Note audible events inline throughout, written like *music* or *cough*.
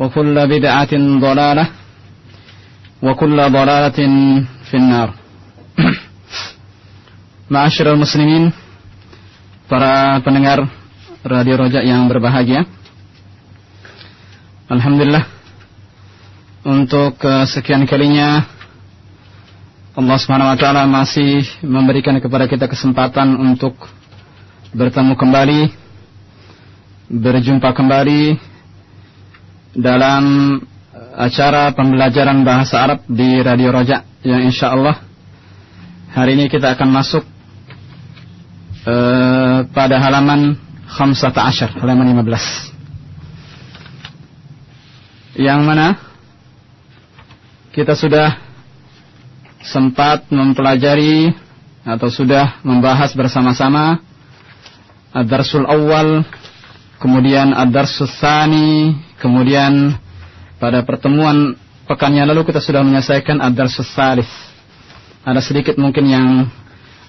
وكل بدعة ضلالة وكل ضلالة في النار Ma'asyiral muslimin Para pendengar Radio Rojak yang berbahagia Alhamdulillah Untuk sekian kalinya Allah SWT masih memberikan kepada kita kesempatan untuk bertemu kembali Berjumpa kembali dalam acara pembelajaran bahasa Arab di Radio Rojak. Yang insya Allah hari ini kita akan masuk uh, pada halaman 15 halaman 15 yang mana kita sudah sempat mempelajari atau sudah membahas bersama-sama Ad-Darsul Awal kemudian Ad-Darsul Kemudian pada pertemuan pekan yang lalu kita sudah menyelesaikan ad-darsus salif. Ada sedikit mungkin yang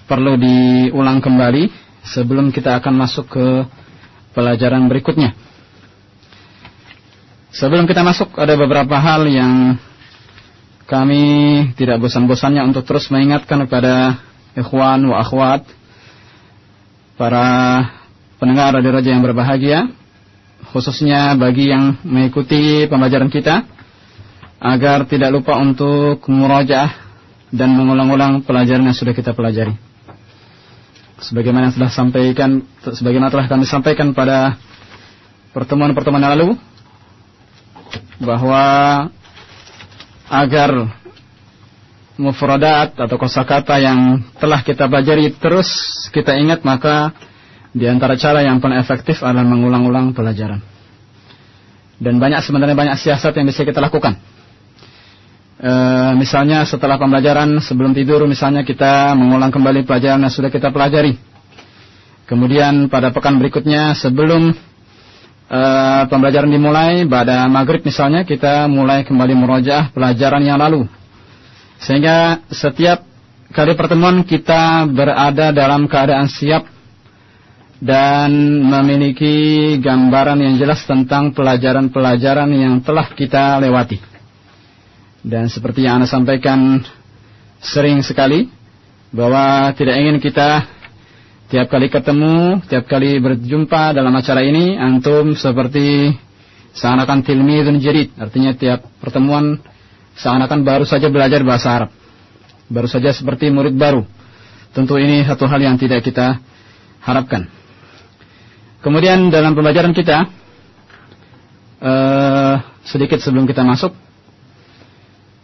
perlu diulang kembali sebelum kita akan masuk ke pelajaran berikutnya. Sebelum kita masuk ada beberapa hal yang kami tidak bosan-bosannya untuk terus mengingatkan kepada ikhwan wa akhwat para pendengar radio raja yang berbahagia khususnya bagi yang mengikuti pembelajaran kita agar tidak lupa untuk murajaah dan mengulang-ulang pelajaran yang sudah kita pelajari. Sebagaimana telah sampaikan sebagaimana telah kami sampaikan pada pertemuan-pertemuan lalu bahwa agar mufradat atau kosakata yang telah kita pelajari terus kita ingat maka di antara cara yang paling efektif adalah mengulang-ulang pelajaran. Dan banyak sebenarnya banyak siasat yang bisa kita lakukan. E, misalnya setelah pembelajaran sebelum tidur misalnya kita mengulang kembali pelajaran yang sudah kita pelajari. Kemudian pada pekan berikutnya sebelum e, pembelajaran dimulai pada maghrib misalnya kita mulai kembali merojaah pelajaran yang lalu. Sehingga setiap kali pertemuan kita berada dalam keadaan siap dan memiliki gambaran yang jelas tentang pelajaran-pelajaran yang telah kita lewati. Dan seperti yang Anda sampaikan sering sekali bahwa tidak ingin kita tiap kali ketemu, tiap kali berjumpa dalam acara ini antum seperti seakan-akan tilmidun jadid, artinya tiap pertemuan seakan-akan baru saja belajar bahasa Arab. Baru saja seperti murid baru. Tentu ini satu hal yang tidak kita harapkan. Kemudian dalam pembelajaran kita uh, sedikit sebelum kita masuk,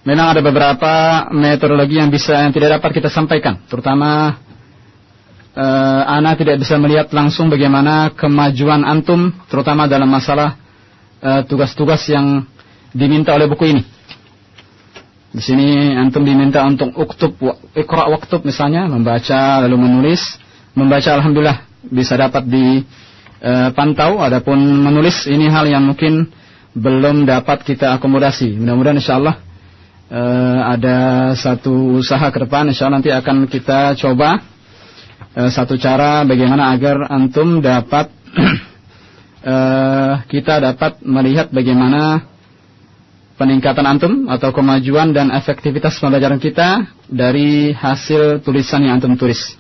memang ada beberapa metodologi yang bisa yang tidak dapat kita sampaikan, terutama uh, Ana tidak bisa melihat langsung bagaimana kemajuan antum, terutama dalam masalah tugas-tugas uh, yang diminta oleh buku ini. Di sini antum diminta untuk uktub, ikra waktub misalnya, membaca lalu menulis, membaca alhamdulillah bisa dapat di e, pantau, adapun menulis ini hal yang mungkin belum dapat kita akomodasi. Mudah-mudahan insya Allah uh, ada satu usaha ke depan insya Allah nanti akan kita coba uh, satu cara bagaimana agar antum dapat uh, *clears throat* kita dapat melihat bagaimana peningkatan antum atau kemajuan dan efektivitas pembelajaran kita dari hasil tulisan yang antum tulis.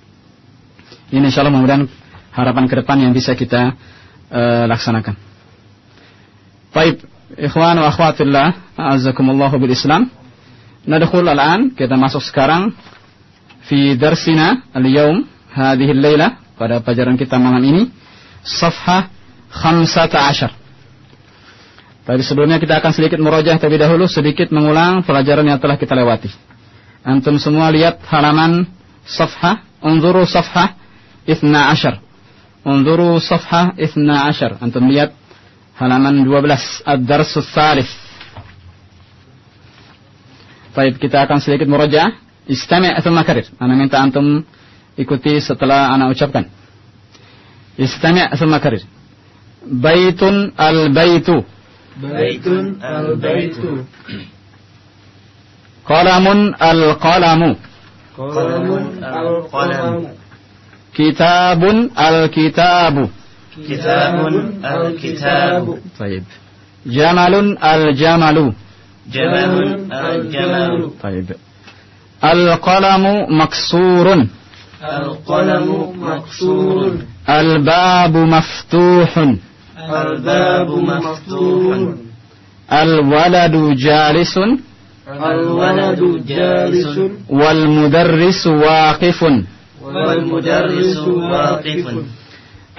Ini insya Allah mudah harapan ke depan yang bisa kita uh, laksanakan. Baik, ikhwan wa akhwatillah, azakumullahu bil Islam. Nadkhul al-an, kita masuk sekarang fi darsina al-yawm hadhihi al pada pelajaran kita malam ini safha 15. Tapi sebelumnya kita akan sedikit merojah terlebih dahulu sedikit mengulang pelajaran yang telah kita lewati. Antum semua lihat halaman safha, unzuru safha 12. Unzuru safha 12. Antum lihat halaman 12 Ad-Darsus Salis. Baik, kita akan sedikit murajaah. Istami' thumma karir. Ana minta antum ikuti setelah anak ucapkan. Istami' thumma karir. Baitun al-baitu. Baitun al-baitu. Qalamun al-qalamu. Qalamun al-qalamu. كتاب الكتاب. كتاب الكتاب. طيب. جمل الجمل. جمل الجمل. طيب. القلم مكسور. القلم مكسور. الباب مفتوح. الباب مفتوح. الولد جالس. الولد جالس. والمدرس واقف. والمدرس واقف.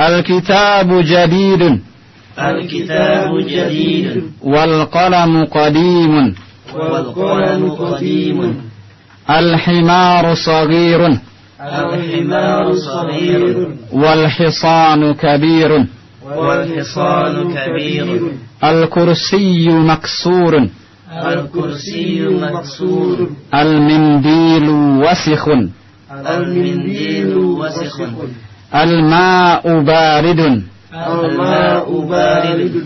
الكتاب جديد. الكتاب جديد. والقلم قديم. والقلم قديم. الحمار صغير. الحمار صغير. والحصان كبير. والحصان كبير. الكرسي مكسور. الكرسي مكسور. المنديل وسخ. المنديل وسخ. الماء بارد. الماء بارد.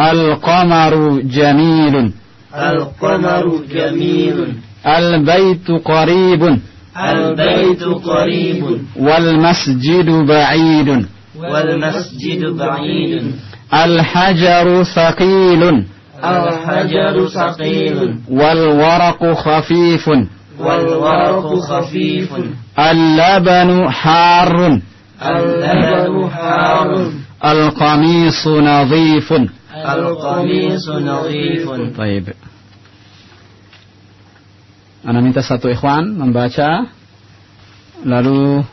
القمر جميل. القمر جميل. البيت قريب. البيت قريب. والمسجد بعيد. والمسجد بعيد. الحجر ثقيل. الحجر ثقيل. والورق خفيف. والورق خفيف اللبن حار اللبن حار القميص نظيف القميص نظيف طيب Anda minta satu ikhwan membaca lalu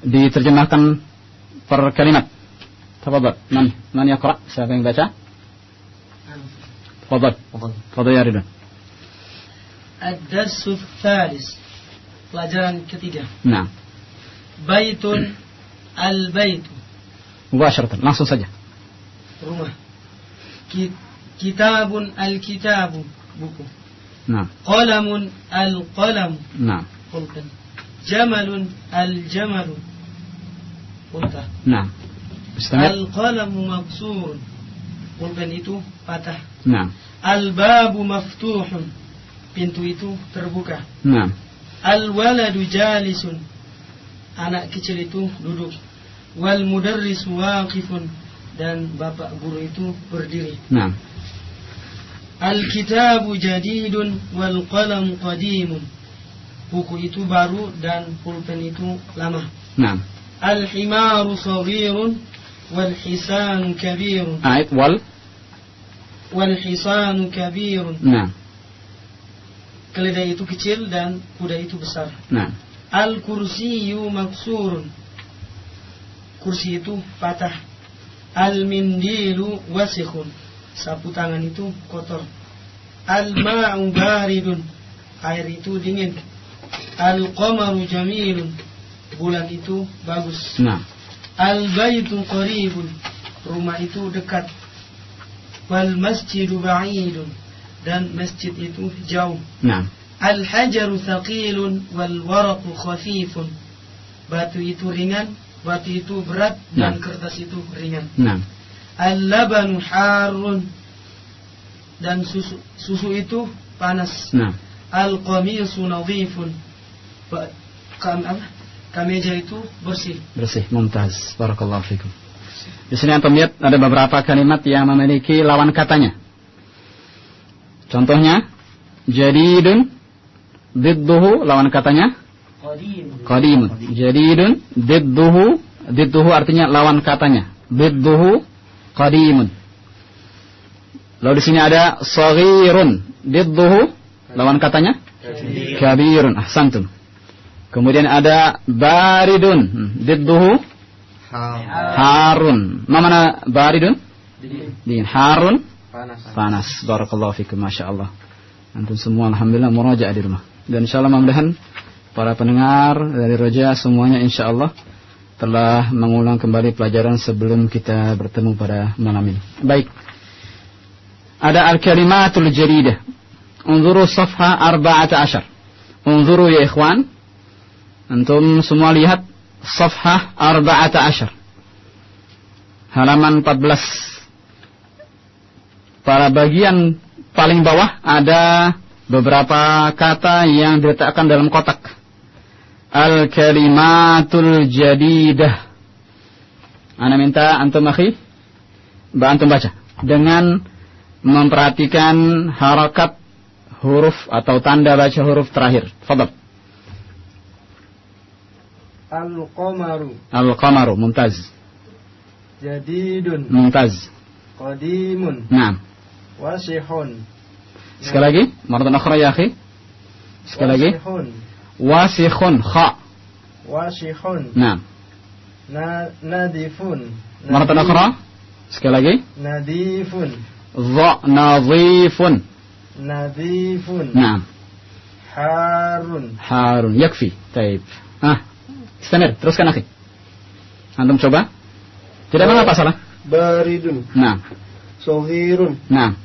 diterjemahkan per kalimat. Tafadhal. Man man yaqra? Siapa yang baca? Tafadhal. Tafadhal ya Ridwan. Ad-Darsu Thalis Pelajaran ketiga. Nah, Baitun Al-Baitu mubasharatan, langsung saja. Rumah Ki- Kitabun Al-Kitabu Buku Nah, Qalamun Al-Qalam nah, Pulpen Jamalun Al-Jamalu Unta nah. Istamir. Al-Qalamu Maksurun Pulpen itu patah Nah, Al-Babu Maftuhun Pintu itu terbuka. Nah, Al-waladu jalisun. Anak kecil itu duduk. Wal mudarris waqifun. Dan bapak guru itu berdiri. Nah, Al-kitabu jadidun Wal qalam qadimun. Buku itu baru dan pulpen itu lama. Nah. Al-himaru saghirun Wal hisanu kabirun. Ait wal. Wal hisanu kabirun. Nah, Keledai itu kecil dan kuda itu besar. Nah, Al-kursiyu maksurun. Kursi itu patah. Al-mindilu wasikhun. Sapu tangan itu kotor. Al-ma'u baridun. Air itu dingin. Al-qamaru jamilun. Bulan itu bagus. Nah, Al-baitu qaribun. Rumah itu dekat. Wal masjidu ba'idun Dan masjid itu jauh nah, Al-hajaru thaqilun wal waraqu khafifun. Batu itu ringan, batu itu berat dan Nah. kertas itu ringan. nah, Al-labanu harun dan susu susu itu panas. Nah. Al-qamisu nadhifun. Kam? Kameja itu bersih. Bersih, mumtaz. Barakallahu fikum. Di sini antum lihat ada beberapa kalimat yang memiliki lawan katanya. Contohnya, jadidun, didduhu, lawan katanya, Qadim. qadimun. Jadidun, didduhu, didduhu artinya lawan katanya. Didduhu, qadimun. Lalu di sini ada saghirun, didduhu, lawan katanya, kabirun. Ahsantum. Kemudian ada baridun, didduhu, harun. Ma mana baridun? Dingin. Harun, Panas. panas. Barakallahu fikum, masya Allah. Antum semua alhamdulillah murajaah di rumah. Dan insya Allah mudah-mudahan para pendengar dari Roja semuanya insya Allah telah mengulang kembali pelajaran sebelum kita bertemu pada malam ini. Baik. Ada al-kalimatul jaridah. Unzuru safha arba'ata ashar. Unzuru ya ikhwan. Antum semua lihat safha arba'ata ashar. Halaman 14 pada bagian paling bawah ada beberapa kata yang diletakkan dalam kotak. Al-kalimatul jadidah. Ana minta antum akhi, Mbak antum baca dengan memperhatikan harakat huruf atau tanda baca huruf terakhir. Fadal. Al-Qamaru Al-qamaru mumtaz. Jadidun Mumtaz. Qadimun Naam. Wasihun Sekali lagi, maratan akhra ya akhi. Sekali lagi. Wasihun kha. Wasihun Naam. Na Nadifun Maratan akhra. Sekali lagi. Nadifun Dha nadhifun. Nadifun Naam. Harun Harun. Yakfi. Taib. Ah. Istamir. Teruskan akhi. Antum coba. Tidak mengapa salah. Baridun Naam. Naam.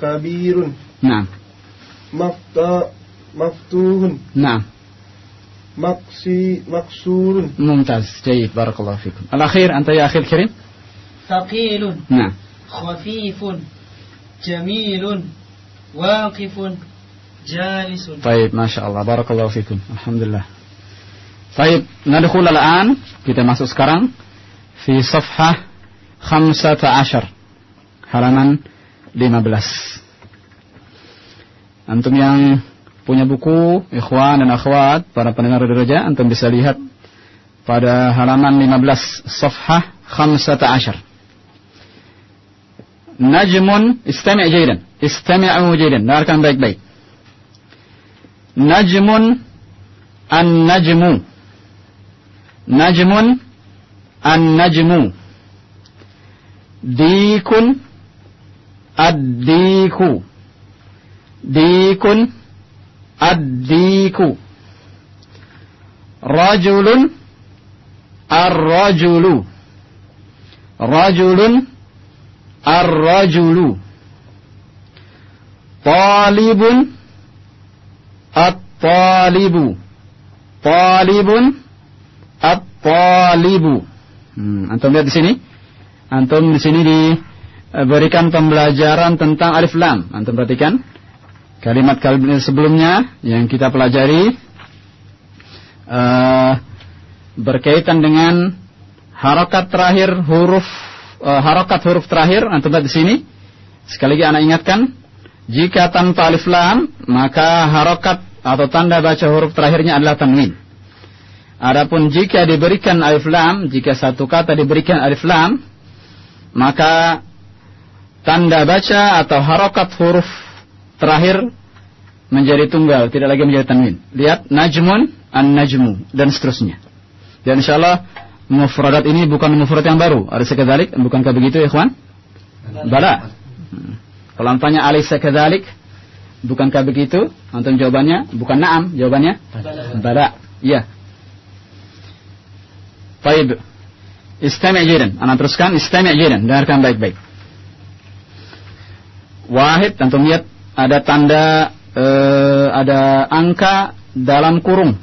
Kabirun Naam. Mafta Maftuhun Naam. Maksi Maksurun ممتاز. جيد. بارك الله فيكم. الأخير أنت يا أخي الكريم؟ ثقيل. نعم. خفيف. جميل. واقف. جالس. طيب ما شاء الله. بارك الله فيكم. الحمد لله. طيب ندخل الآن kita masuk sekarang في صفحة خمسة عشر. halaman 15. Antum yang punya buku, ikhwan dan akhwat, para pendengar derajat, antum bisa lihat pada halaman 15, safhah 15. Najmun istami' jaydan. Istami'u jaydan. Dengarkan baik-baik. Najmun an-najmu. Najmun an-najmu. Dikun ad-diku. Dikun. Ad-diku. Rajulun. Ar-rajulu. Rajulun. Ar-rajulu. Talibun. At-talibu. Talibun. At-talibu. Hmm, antum lihat di sini. Antum di sini di diberikan pembelajaran tentang alif lam. Antum perhatikan kalimat-kalimat sebelumnya yang kita pelajari eh, berkaitan dengan harokat terakhir huruf eh, harokat huruf terakhir. Antum lihat di sini. Sekali lagi anak ingatkan jika tanpa alif lam maka harokat atau tanda baca huruf terakhirnya adalah tanwin. Adapun jika diberikan alif lam, jika satu kata diberikan alif lam, maka tanda baca atau harokat huruf terakhir menjadi tunggal, tidak lagi menjadi tanwin. Lihat najmun, an-najmu dan seterusnya. Dan insyaallah mufradat ini bukan mufrad yang baru. Ada sekadalik, bukankah begitu ya, ikhwan? Bala. Hmm. Kalau tanya alaysa kadzalik, bukankah begitu? Antum jawabannya bukan na'am, jawabannya bala. Iya. Baik. Istami' jidan. Anak teruskan istami' jidan. Dengarkan baik-baik. Wahid, antum lihat ada tanda eh, ada angka dalam kurung.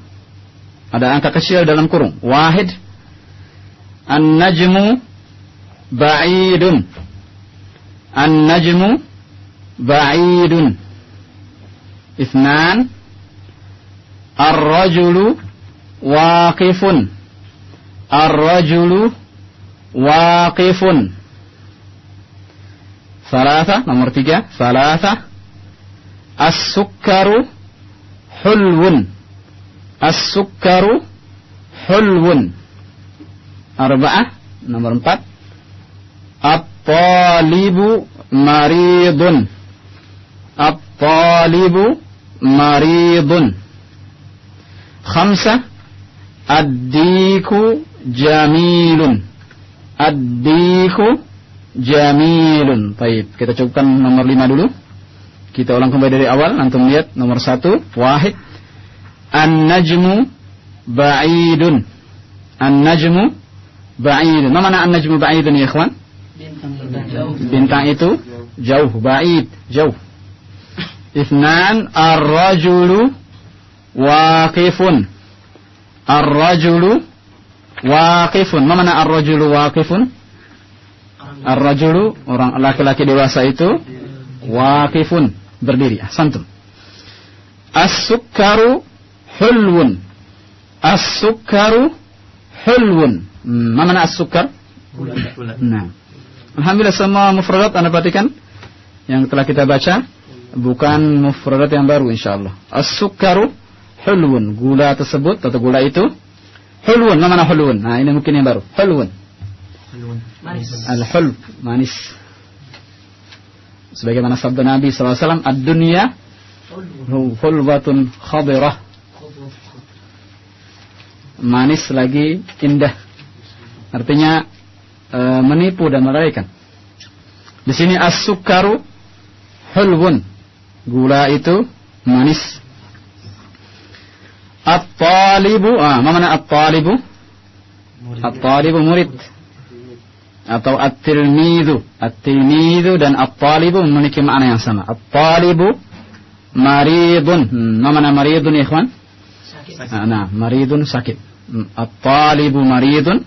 Ada angka kecil dalam kurung. Wahid. An-najmu ba'idun. An-najmu ba'idun. Ithnan Ar-rajulu waqifun Ar-rajulu waqifun Salasa nomor tiga. Salasa As-sukkaru hulwun. As-sukkaru hulwun. Arba'ah nomor empat. At-talibu maridun. At-talibu maridun. Khamsah. Ad-diku jamilun. Ad-diku jamilun Baik, kita cukupkan nomor lima dulu. Kita ulang kembali dari awal Antum lihat nomor satu Wahid. An-najmu ba'idun. An-najmu ba'idun. Mana an-najmu ba'idun ya ikhwan? Bintang itu jauh, ba'id, jauh. Ithnan ar-rajulu waqifun. Ar-rajulu waqifun. Ma mana ar-rajulu waqifun? Ar-rajulu orang laki-laki dewasa itu waqifun, berdiri. Ahsantum. As-sukkaru hulwun. As-sukkaru hulwun. Hmm, ma mana as-sukkar? Nah. Alhamdulillah semua mufradat Anda perhatikan yang telah kita baca bukan mufradat yang baru insyaallah. As-sukkaru hulwun. Gula tersebut atau gula itu hulwun. Mana hulwun? Nah, ini mungkin yang baru. Hulwun. Al-hulw, manis. Sebagaimana sabda Nabi SAW, Ad-dunya hulwatun khadirah. Manis lagi indah. Artinya e, menipu dan melarikan. Di sini as-sukaru hulwun. Gula itu manis. At-talibu, ah, mana at-talibu? At-talibu murid. Atau at-tilmidu. At-tilmidu dan at-talibu memiliki makna yang sama. At-talibu maridun. Hmm, mana maridun ya ikhwan? Ah, nah, maridun sakit. Hmm, At-talibu maridun.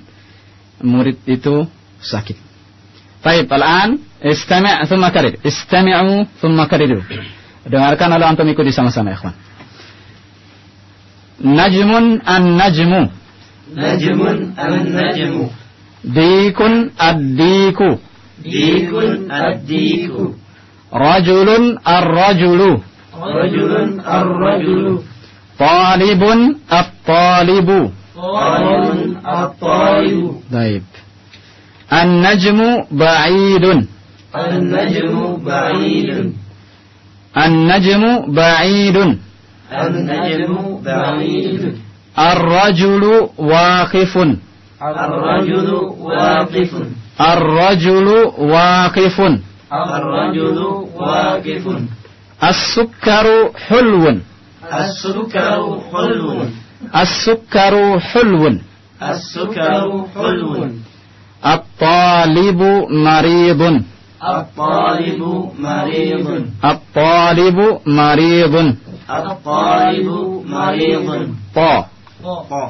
Murid itu sakit. Baik, al-an istami' thumma karir. Istami'u thumma kariru. Dengarkan lalu antum ikuti sama-sama ya ikhwan. Najmun an-najmu. Najmun an-najmu. Dikun ad-diku. Dikun ad-diku. Rajulun ar-rajulu. Rajulun ar-rajulu. Talibun at-talibu. Talibun at-talibu. Baik. An-najmu ba'idun. An-najmu ba'idun. An-najmu ba'idun. An-najmu ba'idun. Ar-rajulu waqifun. Ar-rajulu waqifun. Ar-rajulu waqifun. Ar-rajulu waqifun. As-sukkaru hulwun. As-sukaru hulwun. As-sukkaru hulwun. As-sukaru hulwun. At-talibu maridun. At-talibu maridun. At-talibu maridun. At-talibu maridun. Ta.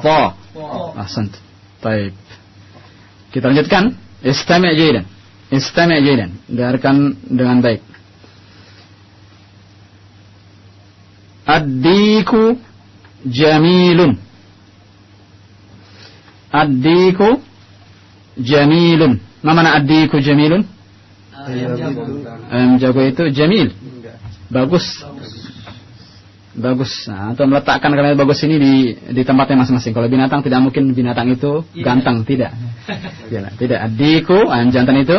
Ta. Ta. Baik. Kita lanjutkan. Istami' jaidan. Istami' jaidan. Dengarkan dengan baik. Ad-diku jamilun. Ad-diku jamilun. Ma mana ad-diku jamilun? Ayam jago itu jamil. Bagus. Bagus. Nah, atau meletakkan kalimat bagus ini di di tempatnya masing-masing. Kalau binatang tidak mungkin binatang itu ganteng, tidak. *laughs* Tidak, tidak. Adiku, ayam jantan itu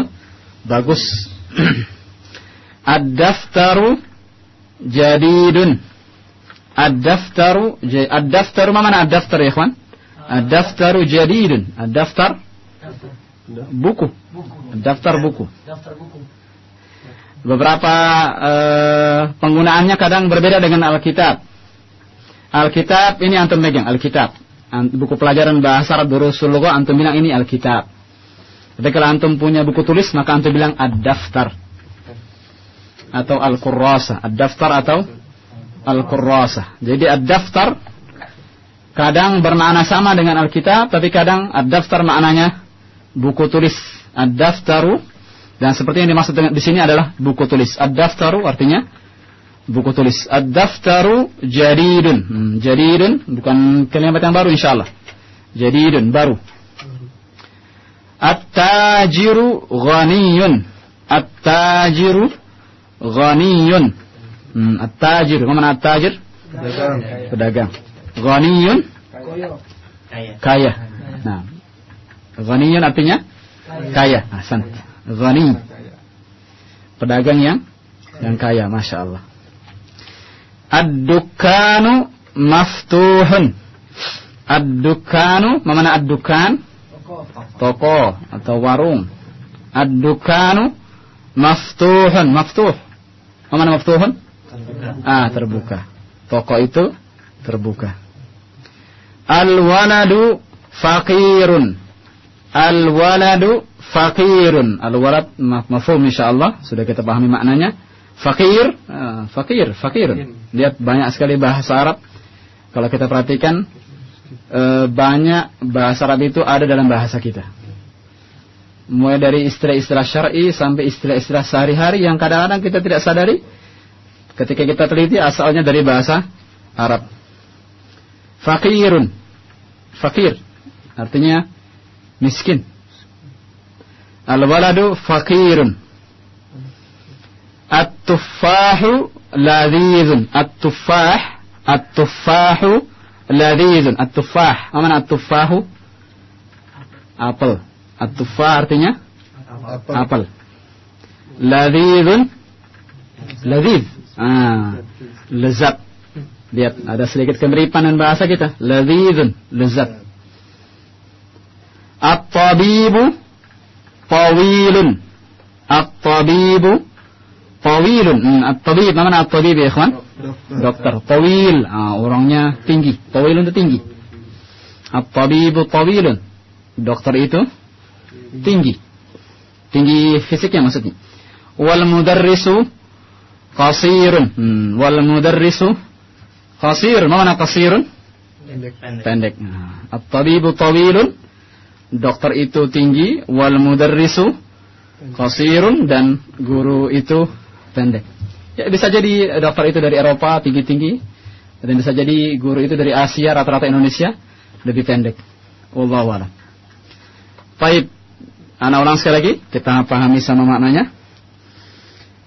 bagus. *clears throat* Ad-daftaru jadidun. Ad-daftaru ad-daftaru ma mana ad-daftar ya, ikhwan? Ad-daftaru jadidun. Ad-daftar buku. Daftar buku. Beberapa eh, penggunaannya kadang berbeda dengan Alkitab. Alkitab ini antum pegang Alkitab. Buku pelajaran bahasa Arab Durusul Lughah antum bilang ini Alkitab. Tapi kalau antum punya buku tulis maka antum bilang ad-daftar. Atau al-kurrasa. Ad-daftar atau al-kurrasa. Jadi ad-daftar kadang bermakna sama dengan Alkitab tapi kadang ad-daftar maknanya buku tulis. Ad-daftaru dan seperti yang dimaksud dengan di sini adalah buku tulis. Ad-daftaru artinya buku tulis. Ad-daftaru jadidun. Hmm, jadidun bukan kalimat yang baru insyaallah. Jadidun baru. At-tajiru ghaniyun. At-tajiru ghaniyun. Hmm, at-tajir, mana at-tajir? Dagang. Pedagang. Ghaniyun Kaya. kaya. Nah, ghaniyun artinya kaya. Ahsan. Ghani. Pedagang yang yang kaya, masya Allah. Ad-dukanu maftuhun. Ad-dukanu, mana ad-dukan? Toko atau warung. Ad-dukanu maftuhun. Maftuh. Mana maftuhun? Ah, terbuka. Toko itu terbuka. Al-waladu faqirun. Al-waladu faqirun. Al-walad ma- mafhum insyaallah sudah kita pahami maknanya. Fakir, ah, fakir, fakirun. Lihat banyak sekali bahasa Arab. Kalau kita perhatikan eh, banyak bahasa Arab itu ada dalam bahasa kita. Mulai dari istilah-istilah syar'i sampai istilah-istilah sehari-hari yang kadang-kadang kita tidak sadari ketika kita teliti asalnya dari bahasa Arab. Fakirun. Fakir. Artinya miskin. Al-waladu fakirun. At-tuffahu ladhidhun. At-tuffah. At-tuffahu ladhidhun. At-tuffah. Apa mana at-tuffahu? Apel. At-tuffah artinya apel. Ladhidhun. Ladhidh. Ah, lezat. Lihat, ada sedikit kemiripan dengan bahasa kita. Ladhidhun. Lezat. At-tabibu tawilun. At-tabibu tawilun. Hmm, at-tabib, mana at-tabib ya ikhwan? Dokter. Tawil. Ah, orangnya tinggi. Tawilun itu tinggi. At-tabibu tawilun. Dokter itu tinggi. Tinggi fisiknya maksudnya. Wal mudarrisu qasirun. Hmm, wal mudarrisu qasirun. Mana qasirun? Pendek. pendek. At-tabibu tawilun, dokter itu tinggi, wal mudarrisu qasirun dan guru itu pendek. Ya bisa jadi dokter itu dari Eropa tinggi-tinggi dan bisa jadi guru itu dari Asia rata-rata Indonesia lebih pendek. Wallahu a'lam. Baik, anak ulang sekali lagi kita pahami sama maknanya.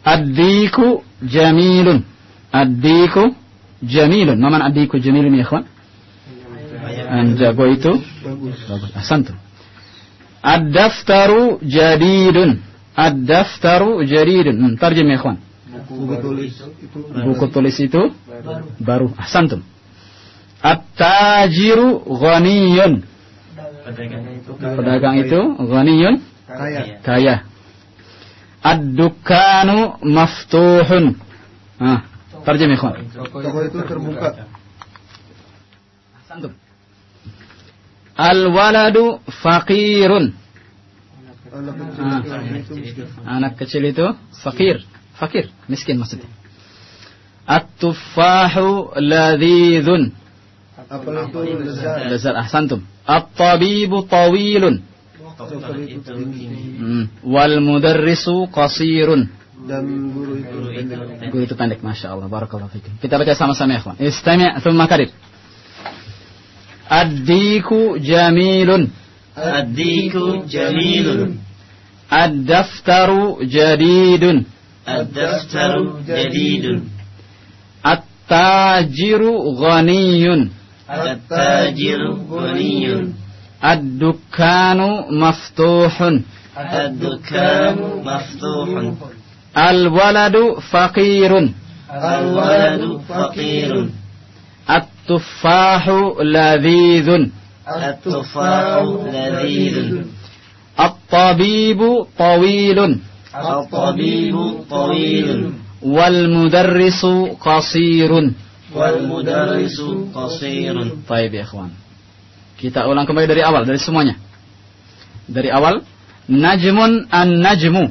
Ad-diku jamilun. Ad-diku jamilun. Mana ad-diku jamilun ya ikhwan? Yang jago itu Bagus. bagus. Ahsantum. Ad-daftaru jadidun. Ad-daftaru jadidun. Hmm, tarjim ya ikhwan. Buku tulis itu Buku tulis itu baru. Ahsantum. At-tajiru ghaniyun. Pedagang itu. Ghaniyun kaya. kaya. Ad-dukanu maftuhun. Ah, tarjim ya ikhwan. Toko itu terbuka. Ahsantum. Al-waladu faqirun. Anak kecil Ah. itu miskin. Anak kecil itu fakir, fakir, miskin maksudnya. At-tuffahu ladhidhun. Apel itu lezat. Ahsantum. At-tabibu tawilun. Dokter itu tinggi. Hmm. Wal mudarrisu qasirun. Dan guru itu pendek. Guru itu pendek, Masya Allah. Barakallahu fikum. Kita baca sama-sama ya, ikhwan. Istami' thumma karir. Ad-diku jamilun. Ad-diku jamilun. Ad-daftaru jadidun. Ad-daftaru jadidun. At-tajiru ghaniyun. At-tajiru ghaniyun. Ad-dukkanu maftuhun. Ad-dukanu maftuhun. Al-waladu faqirun. Al-waladu faqirun. At-tuffahu ladhidhun. At-tufahu ladhidun. At-tabibu tawilun. At-tabibu tawilun. Wal mudarrisu qasirun. Wal mudarrisu qasirun. Baik ya ikhwan. Kita ulang kembali dari awal, dari semuanya. Dari awal. Najmun an-najmu.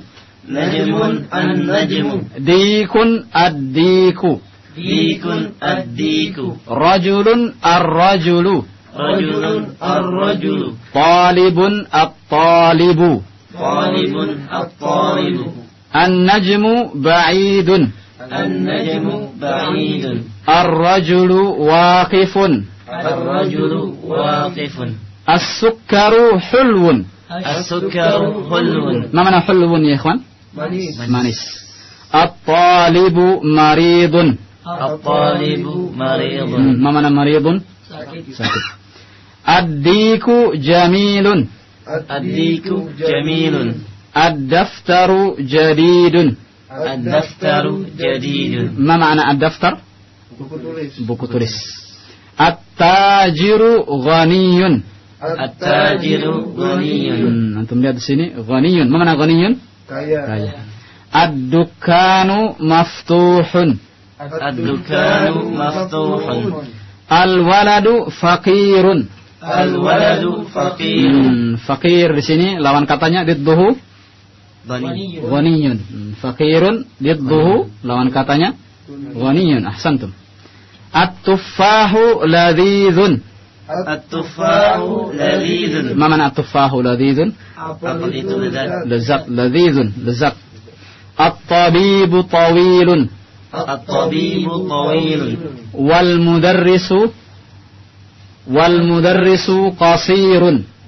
Najmun an-najmu. Dikun ad-diku. Dikun ad-diku. Rajulun ar-rajulu. Rajulun ar-rajulu. Talibun at-talibu. Talibun at-talibu. An-najmu ba'idun. An-najmu ba'idun. Ar-rajulu waqifun. Ar-rajulu waqifun. As-sukkaru hulwun. As-sukkaru hulwun. Ma mana hulwun ya ikhwan? Manis. Manis. At-talibu maridun. At-talibu maridun. Hmm, mana maridun? Sakit. Sakit. Ad-diku jamilun. Ad-diku jamilun. Ad-daftaru jadidun. Ad-daftaru jadidun. Ma mana ad-daftar? Buku tulis. Buku tulis. At-tajiru ghaniyun. At-tajiru ghaniyun. Hmm, antum lihat di sini ghaniyun. Ma mana ghaniyun? Kaya. Kaya. Ad-dukkanu maftuhun. الدكان مفتوح Al-waladu faqirun. الولد فقير Hmm, fakir di sini lawan katanya didduhu غني ghaniyun. Hmm, Faqirun didduhu lawan katanya ghaniyun. Ahsantum. At-tuffahu ladhidhun. التفاح لذيذ Ma mana at-tuffahu ladhidhun? Apel itu lezat Lezat, ladhidhun, lezat. At-tabibu tawilun. الطبيب طويل والمدرس والمدرس قصير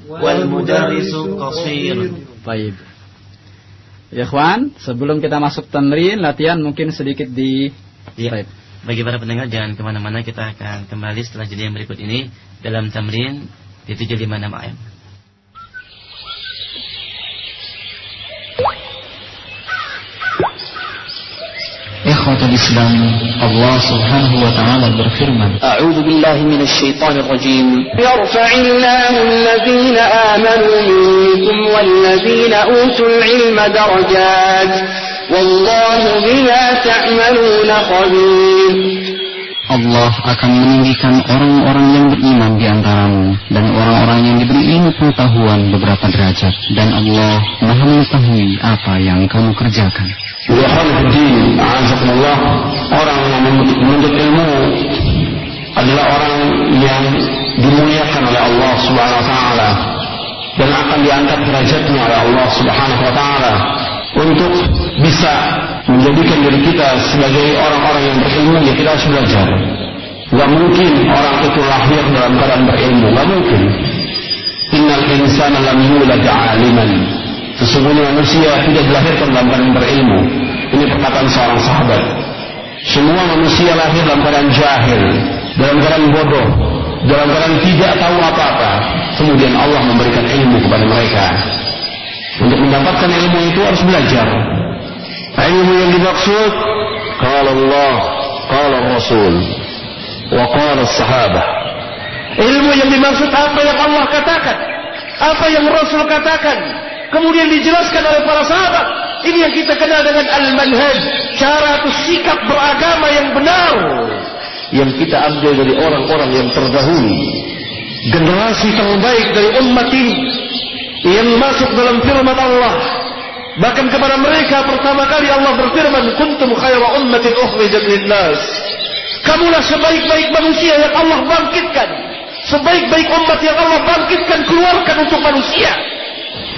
والمدرس قصير Baik. Ya ikhwan, sebelum kita masuk tamrin, latihan mungkin sedikit di Ya. Baik. Bagi para pendengar jangan kemana-mana kita akan kembali setelah jeda yang berikut ini dalam tamrin di 756 AM. Islam, Allah Subhanahu wa taala berfirman, أعوذ بالله من الشيطان الرجيم. يرفع الله الذين آمنوا منكم والذين أوتوا العلم درجات. والله بما تعملون خبير. Allah akan meninggikan orang-orang yang beriman di antaramu dan orang-orang yang diberi ilmu pengetahuan beberapa derajat dan Allah Maha mengetahui apa yang kamu kerjakan. Orang yang menuntut ilmu adalah orang yang dimuliakan oleh Allah Subhanahu wa taala dan akan diangkat derajatnya oleh Allah Subhanahu wa taala untuk bisa menjadikan diri kita sebagai orang-orang yang berilmu ya kita harus belajar. Gak mungkin orang itu lahir dalam keadaan berilmu, gak mungkin. Innal insana lam yulad aliman. Sesungguhnya manusia tidak dilahirkan dalam keadaan berilmu. Ini perkataan seorang sahabat. Semua manusia lahir dalam keadaan jahil, dalam keadaan bodoh, dalam keadaan tidak tahu apa-apa. Kemudian Allah memberikan ilmu kepada mereka. Untuk mendapatkan ilmu itu harus belajar. Ilmu yang dimaksud kalau Allah, kalau Rasul, wa qala sahabah. Ilmu yang dimaksud apa yang Allah katakan, apa yang Rasul katakan, kemudian dijelaskan oleh para sahabat. Ini yang kita kenal dengan al-manhaj, cara atau sikap beragama yang benar yang kita ambil dari orang-orang yang terdahulu. Generasi terbaik dari umat ini yang masuk dalam firman Allah. Bahkan kepada mereka pertama kali Allah berfirman, "Kuntum khaira ummatin ukhrijat lin-nas." Kamulah sebaik-baik manusia yang Allah bangkitkan. Sebaik-baik umat yang Allah bangkitkan keluarkan untuk manusia.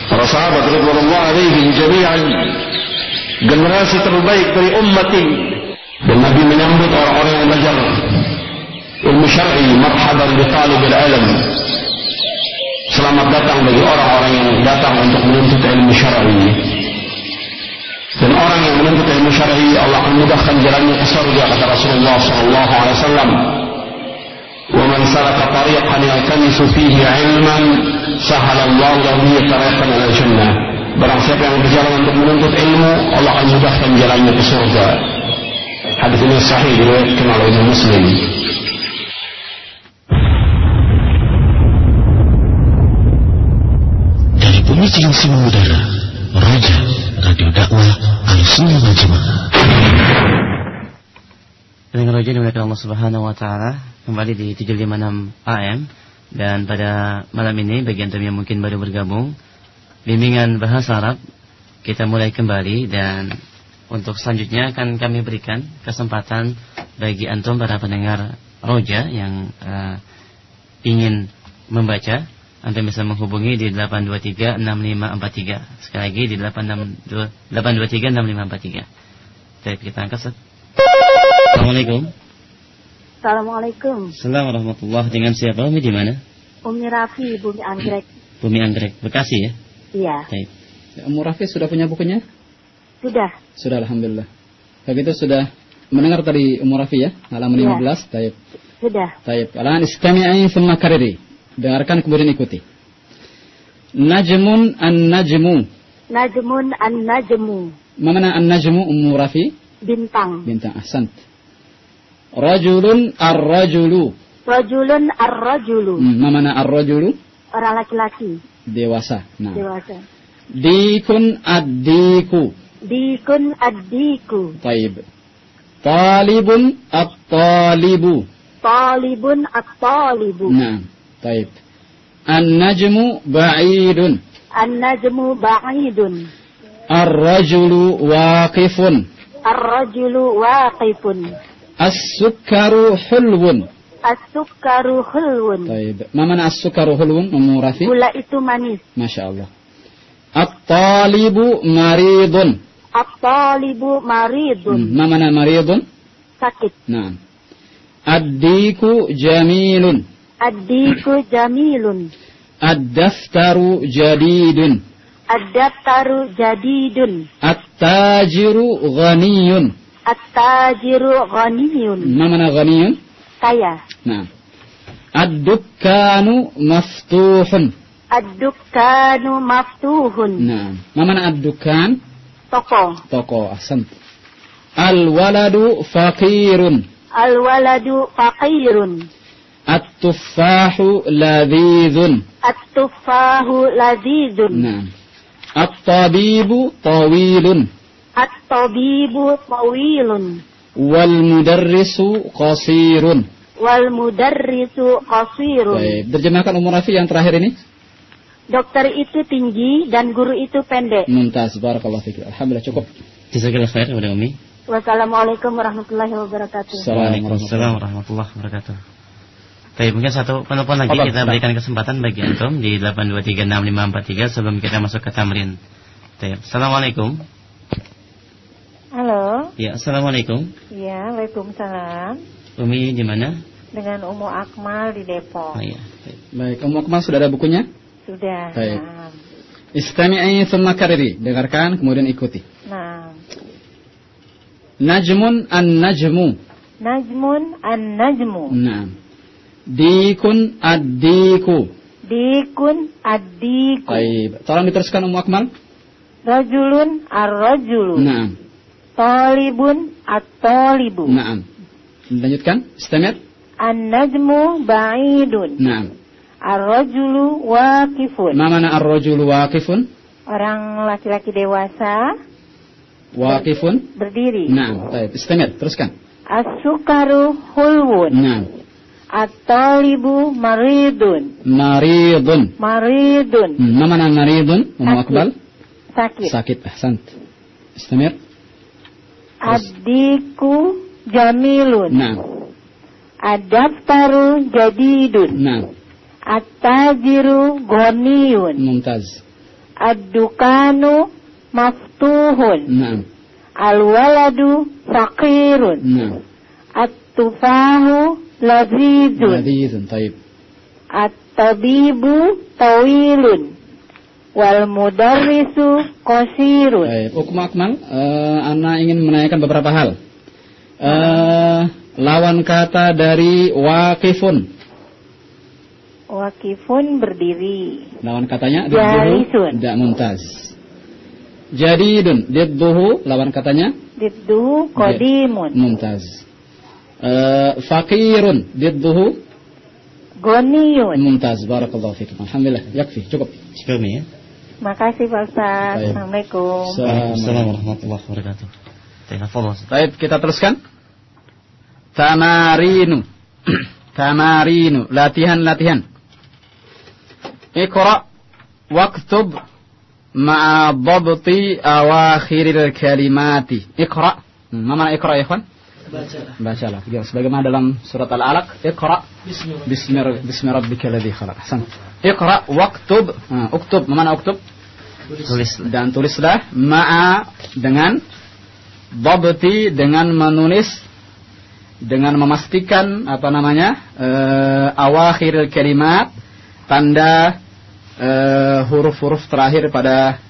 Para sahabat radhiyallahu alaihim jami'an generasi terbaik dari umat ini dan Nabi menyambut orang-orang yang belajar ilmu syar'i marhaban bi talibil ilm selamat datang bagi orang-orang yang datang untuk menuntut ilmu syar'i. Dan orang yang menuntut ilmu syar'i Allah akan mudahkan jalannya ke surga kata Rasulullah sallallahu alaihi wasallam. "Wa man salaka tariqan yaltamisu fihi 'ilman, sahala Allah lahu tariqan ila jannah." Barang siapa yang berjalan untuk menuntut ilmu, Allah akan mudahkan jalannya ke surga. Hadis ini sahih diriwayatkan oleh Imam Muslim. Bumi Cilengsi mengudara, Raja Radio Dakwah Al-Sunnah wal Jamaah. Dengan roja dimuliakan Allah Subhanahu wa taala kembali di 756 AM dan pada malam ini bagi antum yang mungkin baru bergabung bimbingan bahasa Arab kita mulai kembali dan untuk selanjutnya akan kami berikan kesempatan bagi antum para pendengar roja yang eh, ingin membaca antum bisa menghubungi di 8236543 sekali lagi di 862 8236543 Baik, kita angkat. Assalamualaikum. Assalamualaikum. Assalamualaikum warahmatullahi Dengan siapa? Umi di mana? Umi Rafi, Bumi Anggrek. *clears throat* Bumi Anggrek, Bekasi ya? Iya, Baik. Ummu Rafi sudah punya bukunya? sudah. Sudah alhamdulillah. Begitu sudah mendengar tadi Ummu Rafi ya, halaman Iya. 15. Taib. Sudah. Taib. Alan istami'i thumma kariri. Dengarkan kemudian ikuti. Najmun an-najmu. Najmun an-najmu. Ma mana an-najmu Ummu Rafi? Bintang. Bintang ahsant. Rajulun ar-rajulu. Rajulun ar-rajulu. Hmm, Ma mana ar-rajulu? Orang laki-laki. Dewasa. Nah. Dewasa. Dikun ad-diku. Dikun ad-diku. Taib. Talibun at-talibu. Talibun at-talibu. Naam. Taib. An-najmu ba'idun. An-najmu ba'idun. Ar-rajulu waqifun. Ar-rajulu waqifun. As-sukkaru hulwun. As-sukkaru hulwun. Taib. Ma mana as-sukkaru hulwun? Ummu Rafi? Gula itu manis. Masya Allah. At-talibu maridun. At-talibu Hmm, maridun. Ma mana maridun? Sakit. Naam. Ad-diku jamilun. Ad-diku jamilun. Ad-daftaru jadidun. Ad-daftaru jadidun. At-tajiru ghaniyun. At-tajiru ghaniyun. Ma mana ghaniyun? Kaya. Naam. Ad-dukkanu maftuhun. Ad-dukkanu maftuhun. Naam. Ma mana ad-dukkan? Toko. Toko. Ahsant. Al-waladu faqirun. Al-waladu faqirun. At-tuffahu ladhidhun. At-tuffahu lazizun. Naam. At-tabibu tawilun. At-tabibu tawilun. Wal mudarrisu qasirun. Wal mudarrisu qasirun. Baik, terjemahkan Umur Rafi yang terakhir ini. Dokter itu tinggi dan guru itu pendek. Mumtaz, barakallahu fiik. Alhamdulillah cukup. Jazakallah khair kepada Umi. Wassalamualaikum warahmatullahi wabarakatuh. Waalaikumsalam warahmatullahi wabarakatuh. Baik, mungkin satu penelpon lagi Apa? kita berikan kesempatan bagi antum di 8236543 sebelum kita masuk ke tamrin. Baik, Assalamualaikum. Halo, Ya, Assalamualaikum. ya, Waalaikumsalam. Umi di mana? Dengan Umu Akmal di Depok. Oh iya. Baik. Baik, Ummu Akmal sudah ada bukunya? Sudah. Baik. Nah, Istami'i thumma kariri. Dengarkan kemudian ikuti. nah. Najmun an-najmu. Najmun an-najmu. Naam. Dikun ad-diku. Dikun ad-diku. Baik. Tolong diteruskan Ummu Akmal. Rajulun ar-rajulu. Naam. Talibun at-talibu. Naam. Lanjutkan. Istamir. An-najmu ba'idun. Naam. Ar-rajulu waqifun. Ma mana ar-rajulu waqifun? Orang laki-laki dewasa Waqifun. berdiri. Naam. Baik. Istamir. Teruskan. As-sukaru hulwun. Naam. At-talibu maridun. Maridun. Maridun. Hmm, Ma mana maridun? Sakit. Akmal. Sakit. Sakit. Ahsant. Istamir. Adiku jamilun. Naam. Adaftaru jadidun. Naam. At-tajiru ghaniyun. Mumtaz. Ad-dukanu maftuhun. Naam. Al-waladu faqirun. Naam. At-tufahu lazizun. Ladizun. Taib. At-tabibu tawilun. Wal mudarrisu qasirun. Baik, Hukum Akmal, eh, Ana ingin menanyakan beberapa hal. Eh, lawan kata dari wakifun. Wakifun berdiri. Lawan katanya Jalisun. Tidak mumtaz. Jadidun. Didduhu. Lawan katanya Diddu qadimun. mumtaz. Eh, fakirun. Didduhu Goniyun. mumtaz. Barakallahu fikum. Alhamdulillah. Yakfi. Cukup. Cukup ya. Makasih Pak Ustaz. Baik. Assalamualaikum. Waalaikumsalam warahmatullahi wabarakatuh. Baik, kita teruskan. Tamarinu. *clears throat* Tamarinu. Latihan-latihan. Iqra waktub ma'a awakhiril kalimati. Iqra. Hmm, Ma mana iqra ya, ikhwan? Bacalah. Bacalah. Ya, sebagaimana dalam surat Al-Alaq, Iqra Bismillah. bismi bismi rabbikal ladzi khalaq. Ahsan. Iqra waktub. Nah, uktub. Ma mana uktub? Tulis. dan tulislah ma'a dengan dhabti dengan menulis dengan memastikan apa namanya eh, awakhiril kalimat tanda eh, huruf-huruf terakhir pada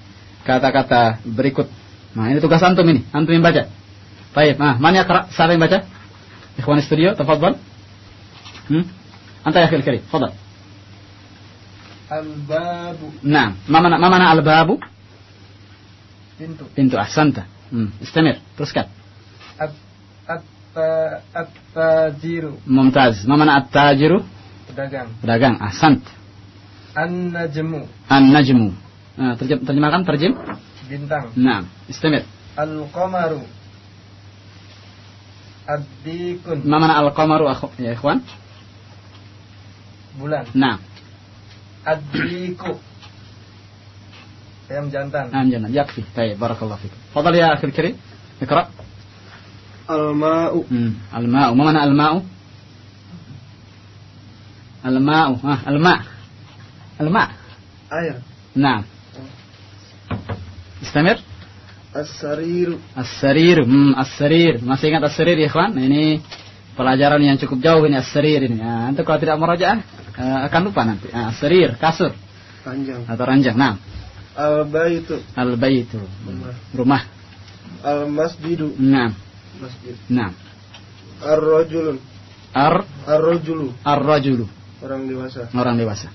kata-kata berikut. Nah ini tugas antum ini, antum yang baca. Baik, nah mana yakra? Siapa yang baca? Ikhwan studio, tafadhal. Hmm? Anta ya akhil karim. Al-babu Nah, ma mana ma mana al-babu? pintu. Pintu ahsanta. Hmm, istamir, teruskan. At at at-tajiru Mumtaz. Ma mana at-tajiru? pedagang. Pedagang, ahsant. An-najmu An-najmu. Nah, terjem, terjemahkan terjem. bintang. Nah, istamir. Al-qamaru ad-dikun Ma mana al-qamaru akhu ya ikhwan? bulan. Nah, Ad-diku ayam jantan. نعم جنة يكفي طيب بارك الله فيك تفضل يا أخي الكريم اقرأ Al-ma'u مم. الماء ما معنى الماء الماء ها الماء الماء air. نعم استمر As-sarir. As-sarir. Hmm, as Masih ingat as-sarir ya, kawan? Nah, ini pelajaran yang cukup jauh ini as-sarir ini. Nah, itu kalau tidak meraja uh, eh, akan lupa nanti. Nah, as-sarir, kasur. Ranjang. Atau ranjang. Nah. Al-baitu. Al-baitu. Rumah. Rumah. Al-masjidu. Nah. Masjid. Nah. Ar-rajulun. Ar Ar-rajulu. Ar-rajulu. Orang dewasa. Orang dewasa.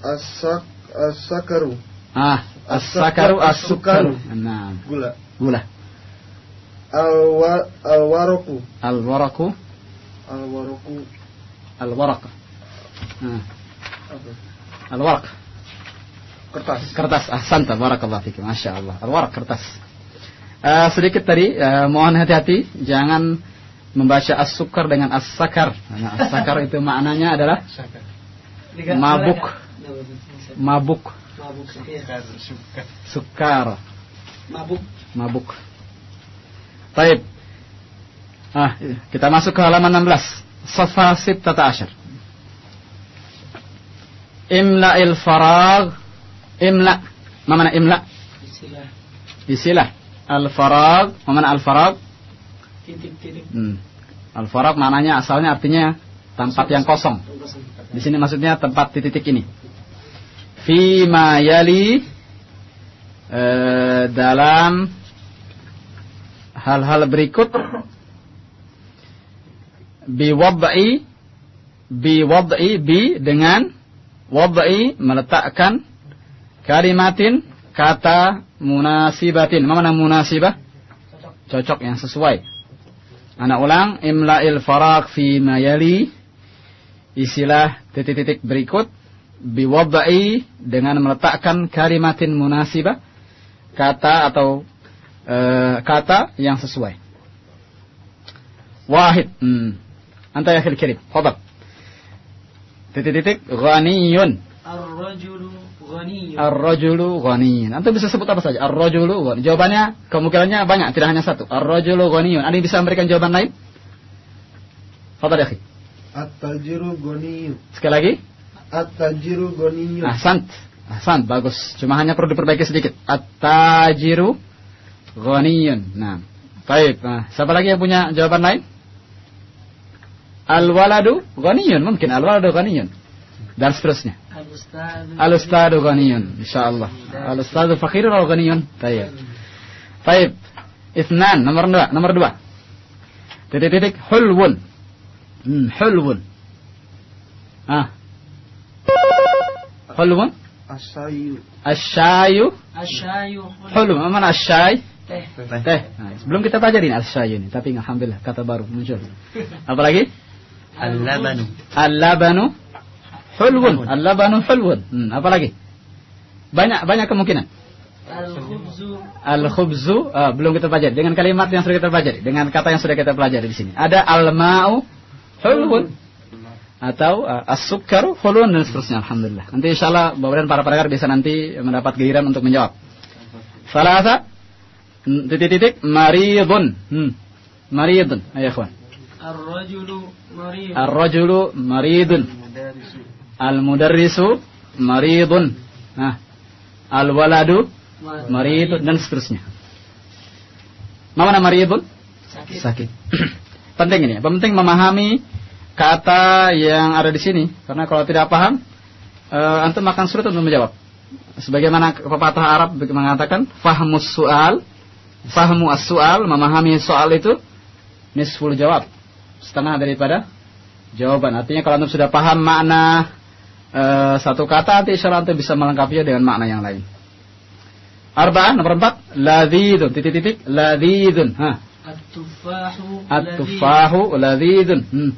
As-sak as-sakaru. Ah, as-sakaru as-sukaru. Nah, gula. gula. Al-wa al-waraku Al-waraku, al-waraku al-waraq. Nah, apa? al-waraq. Kertas. Kertas. Ahsanta, barakallahu fikum. Masya Allah. Al-waraq, kertas. Eh, sedikit tadi, eh, mohon hati-hati. Jangan membaca as-sukar dengan as-sakar. Nah, as-sakar itu maknanya adalah mabuk. Mabuk. Mabuk. iya. Sukar. Mabuk. Mabuk. Baik. Ah, kita masuk ke halaman 16. Safa 16. Imla'il farag. Imla. Ma mana imla? Istilah Isilah. Al-farag. Ma mana al-farag? titik-titik Hmm. Al-farag maknanya asalnya artinya tempat yang kosong. kosong. Di sini maksudnya tempat titik ini. Fima yali eh, dalam hal-hal berikut biwad'i biwad'i bi dengan wad'i meletakkan kalimatin kata munasibatin. Mana munasibah? Cocok yang sesuai. Anak ulang imla'il faraq fi ma yali istilah titik-titik berikut biwadai dengan meletakkan kalimatin munasibah kata atau e, kata yang sesuai. Wahid. Hmm. Anta ya akhil kirim. Fadal. Titik-titik ghaniyun. Ar-rajulu ghaniyun. Ar-rajulu ghaniyun. Bisa sebut apa saja? Ar-rajulu ghaniyun. Jawabannya kemungkinannya banyak, tidak hanya satu. Ar-rajulu ghaniyun. Ada yang bisa memberikan jawaban lain? Fadal ya akhi. At-tajiru goniyu. Sekali lagi. At-tajiru goniyu. Ahsant. Ahsant, bagus. Cuma hanya perlu diperbaiki sedikit. At-tajiru ghaniyun. Nah. Baik. Nah, siapa lagi yang punya jawaban lain? Al-waladu ghaniyun. Mungkin al-waladu ghaniyun. Dan seterusnya. Al-ustadu ghaniyun. InsyaAllah. Al-ustadu fakirun atau ghaniyun? Baik. Baik. Ithnan. Nomor dua. Nomor dua. Titik-titik. Hulwun. Hmm, hulwun. Ah. Asayu. Asyayu. Asyayu. Hulwun. Apa mana asyay? Teh. Teh. Nah, sebelum kita pelajarin asyayu ini. Tapi alhamdulillah kata baru muncul. Apa lagi? Al-labanu. Al-labanu. Hulwun. Al-labanu hulwun. Hmm, apa lagi? Banyak banyak kemungkinan. Al-khubzu. Al-khubzu ah, belum kita pelajari dengan kalimat yang sudah kita pelajari, dengan kata yang sudah kita pelajari di sini. Ada al-ma'u hulwun atau uh, as-sukkaru dan seterusnya alhamdulillah. Nanti insyaallah bawaran para pendengar bisa nanti mendapat giliran untuk menjawab. Salasa titik-titik maridun. Hmm. Maridun. Ayo ikhwan. Ar-rajulu marid. Ar-rajulu maridun. Al-mudarrisu maridun. Nah. Al-waladu maridun dan seterusnya. Ma mana maridun? Sakit. Sakit. *clears throat* penting ini. Penting memahami kata yang ada di sini. Karena kalau tidak paham, eh, antum akan sulit untuk menjawab. Sebagaimana pepatah Arab mengatakan, fahmus soal, fahmu as-soal, memahami soal itu, nisful jawab. Setengah daripada jawaban. Artinya kalau antum sudah paham makna eh, satu kata, nanti insya Allah antum bisa melengkapinya dengan makna yang lain. Arba'an, nomor empat, ladidun, titik-titik, ladidun. Hah. At-tufahu At-tufahu ladidun. Hmm.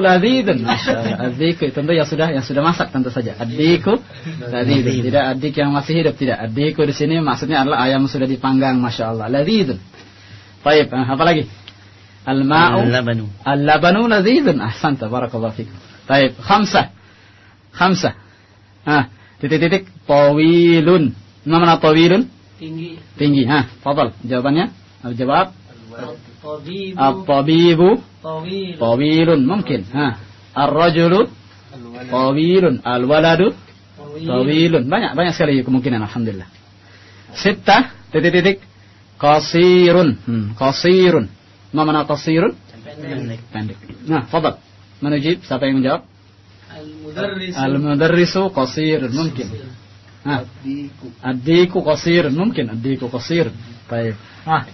Ladidun. Masya Allah. Ad-diku tentu yang sudah yang sudah masak tentu saja. Ad-diku ladidun. Tidak ad-dik yang masih hidup tidak. Ad-diku di sini maksudnya adalah ayam sudah dipanggang Masya Allah. Ladidun. Baik, eh, apa lagi? Al-ma'u Al-labanu. Al-labanu ladidun. Ahsanta barakallahu fikum. Baik, khamsah. Khamsah. Ah, titik-titik tawilun. Ma mana tawilun? tinggi. Tinggi. Ha, fadal. Jawabannya? Al-jawab Tabibu at-tabibu tawil. tawilun mungkin. Ha. Ar-rajulu tawilun. Al-waladu tawilun. Banyak banyak sekali kemungkinan alhamdulillah. Sittah titik-titik qasirun. Hmm, qasirun. Ma mana qasirun? Pendek. Pendek. Nah, fadal. Siapa yang menjawab? Al-mudarris. Al-mudarrisu qasirun mungkin. Ha. Ad-diku qasirun mungkin ad-diku qasirun. Baik. Ah.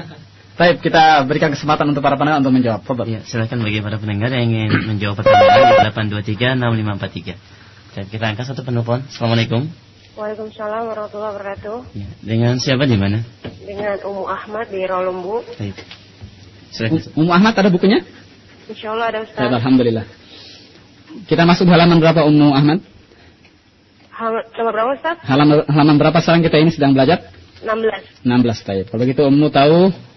*laughs* Baik, kita berikan kesempatan untuk para pendengar untuk menjawab. Fadal. Ya, silakan bagi para pendengar yang ingin *clears throat* menjawab pertanyaan di 8236543. Dan kita angkat satu penelpon. Assalamualaikum. Waalaikumsalam warahmatullahi wabarakatuh. Ya, dengan siapa di mana? Dengan Umu Ahmad di Rolombu. Baik. Silakan. Ummu Ahmad ada bukunya? Insya Allah ada Baik, Ustaz. alhamdulillah. Kita masuk halaman berapa Ummu Ahmad? Halaman berapa Ustaz? Halaman halaman berapa sekarang kita ini sedang belajar? 16. 16 taib. Kalau gitu Ummu tahu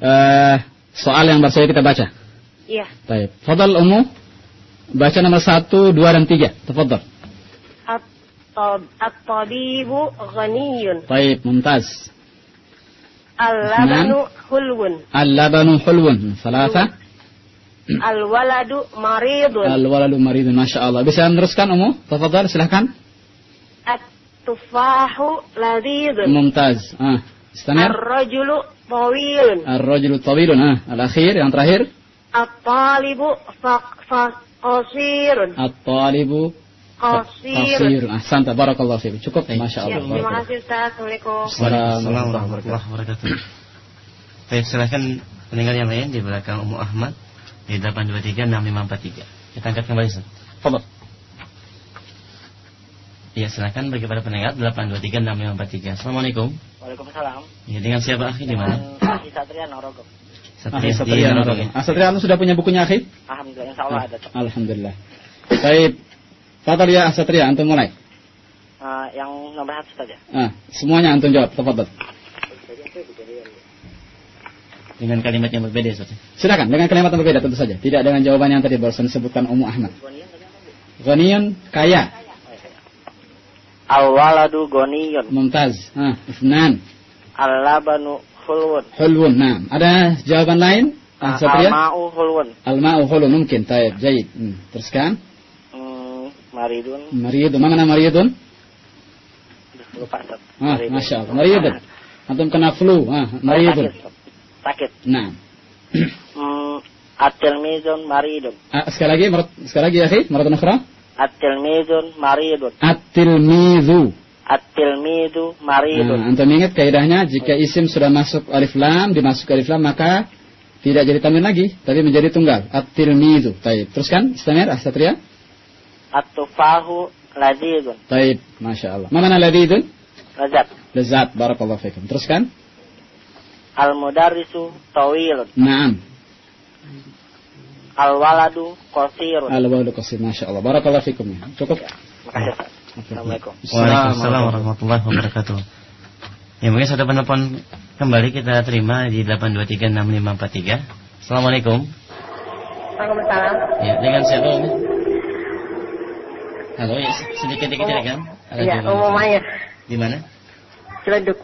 eh soal yang baru kita baca. Iya. Taib. Fadal Ummu baca nomor 1, 2 dan 3. Tafadhal. At-tab- At-tabibu ghaniyun. Taib, mumtaz. Al-labanu hulwun. Al-labanu hulwun. Salasa. Al-waladu maridun. Al-waladu maridun. Masya Allah. Bisa meneruskan Ummu? Tafadhal, silahkan. At-tufahu ladidun. Mumtaz. Ah, istamir. Ar-rajulu tawilun. Ar-rajulu tawilun. Ah, al-akhir, yang terakhir. At-talibu fa- fa- qasirun. At-talibu Qasirun. qasirun. Ahsanta, barakallahu fiik. Cukup, Masya Ya, Allah. terima kasih Ustaz. Assalamualaikum. Assalamualaikum warahmatullahi wabarakatuh. Baik, silakan pendengar yang lain di belakang Ummu Ahmad di 8236543. Kita angkat kembali, Ustaz. Fadal. Ya, silakan bagi para pendengar 8236543. Assalamualaikum. Waalaikumsalam. Ya, dengan siapa akhi di mana? Dengan Satria Norogo. Satria. Ya. Ah, Satria, anu sudah punya bukunya, akhi? Alhamdulillah, insya Allah ada. Cok. Alhamdulillah. Baik. Fadal ya Satria, antum mulai. Eh, yang nomor satu saja. Ah, semuanya antum jawab. Tafadhal. Dengan kalimat yang berbeda, Ustaz. Silakan dengan kalimat yang berbeda tentu saja. Tidak dengan jawaban yang tadi barusan disebutkan Ummu Ahmad. Ghaniyun kaya, Al-waladu goniyun. mumtaz. Ah, ifnan, Al-labanu hulwun. hulwun. Nah, ada jawaban lain? Ah? Al-ma'u hulwun. Al-ma'u hulun mungkin. Taib, jayid. Hmm. Teruskan. Hmm, maridun. Maridun. Mana maridun? Lupa, Ustaz. Ah, Maridun. Masya Allah. Maridun. Antum kena flu. Ah, maridun. Sakit. Nah. Hmm, At-tilmizun maridun. Ah, sekali lagi, sekali lagi ya, akhi, maratan ukhra. At-tilmizun maridun. At-tilmizu. At-tilmizu maridun. Nah, antum ingat kaidahnya jika isim sudah masuk alif lam, dimasuk alif lam maka tidak jadi tamyin lagi, tapi menjadi tunggal. At-tilmizu. Taib. Teruskan, istamir, Asatria. At-tufahu ladidun. Taib. Masya Allah. Ma mana ladidun? Lazat. Lezat. Barakallahu fikum. Teruskan. Al-mudarrisu tawilun. Naam. Al-waladu qasirun. Al-wawlu qasir. Masya Allah. Barakallahu fikum. Cukup. Makasih, Ustaz. Assalamualaikum. Waalaikumsalam warahmatullahi wabarakatuh. Ya, mungkin satu penelpon kembali kita terima di 8236543. Assalamualaikum. Waalaikumsalam. Ya, dengan siapa ini? Halo, ya, sedikit dikit ya kan? Ada Ya, jawaban. Umu Maya. Di mana? Ciledug.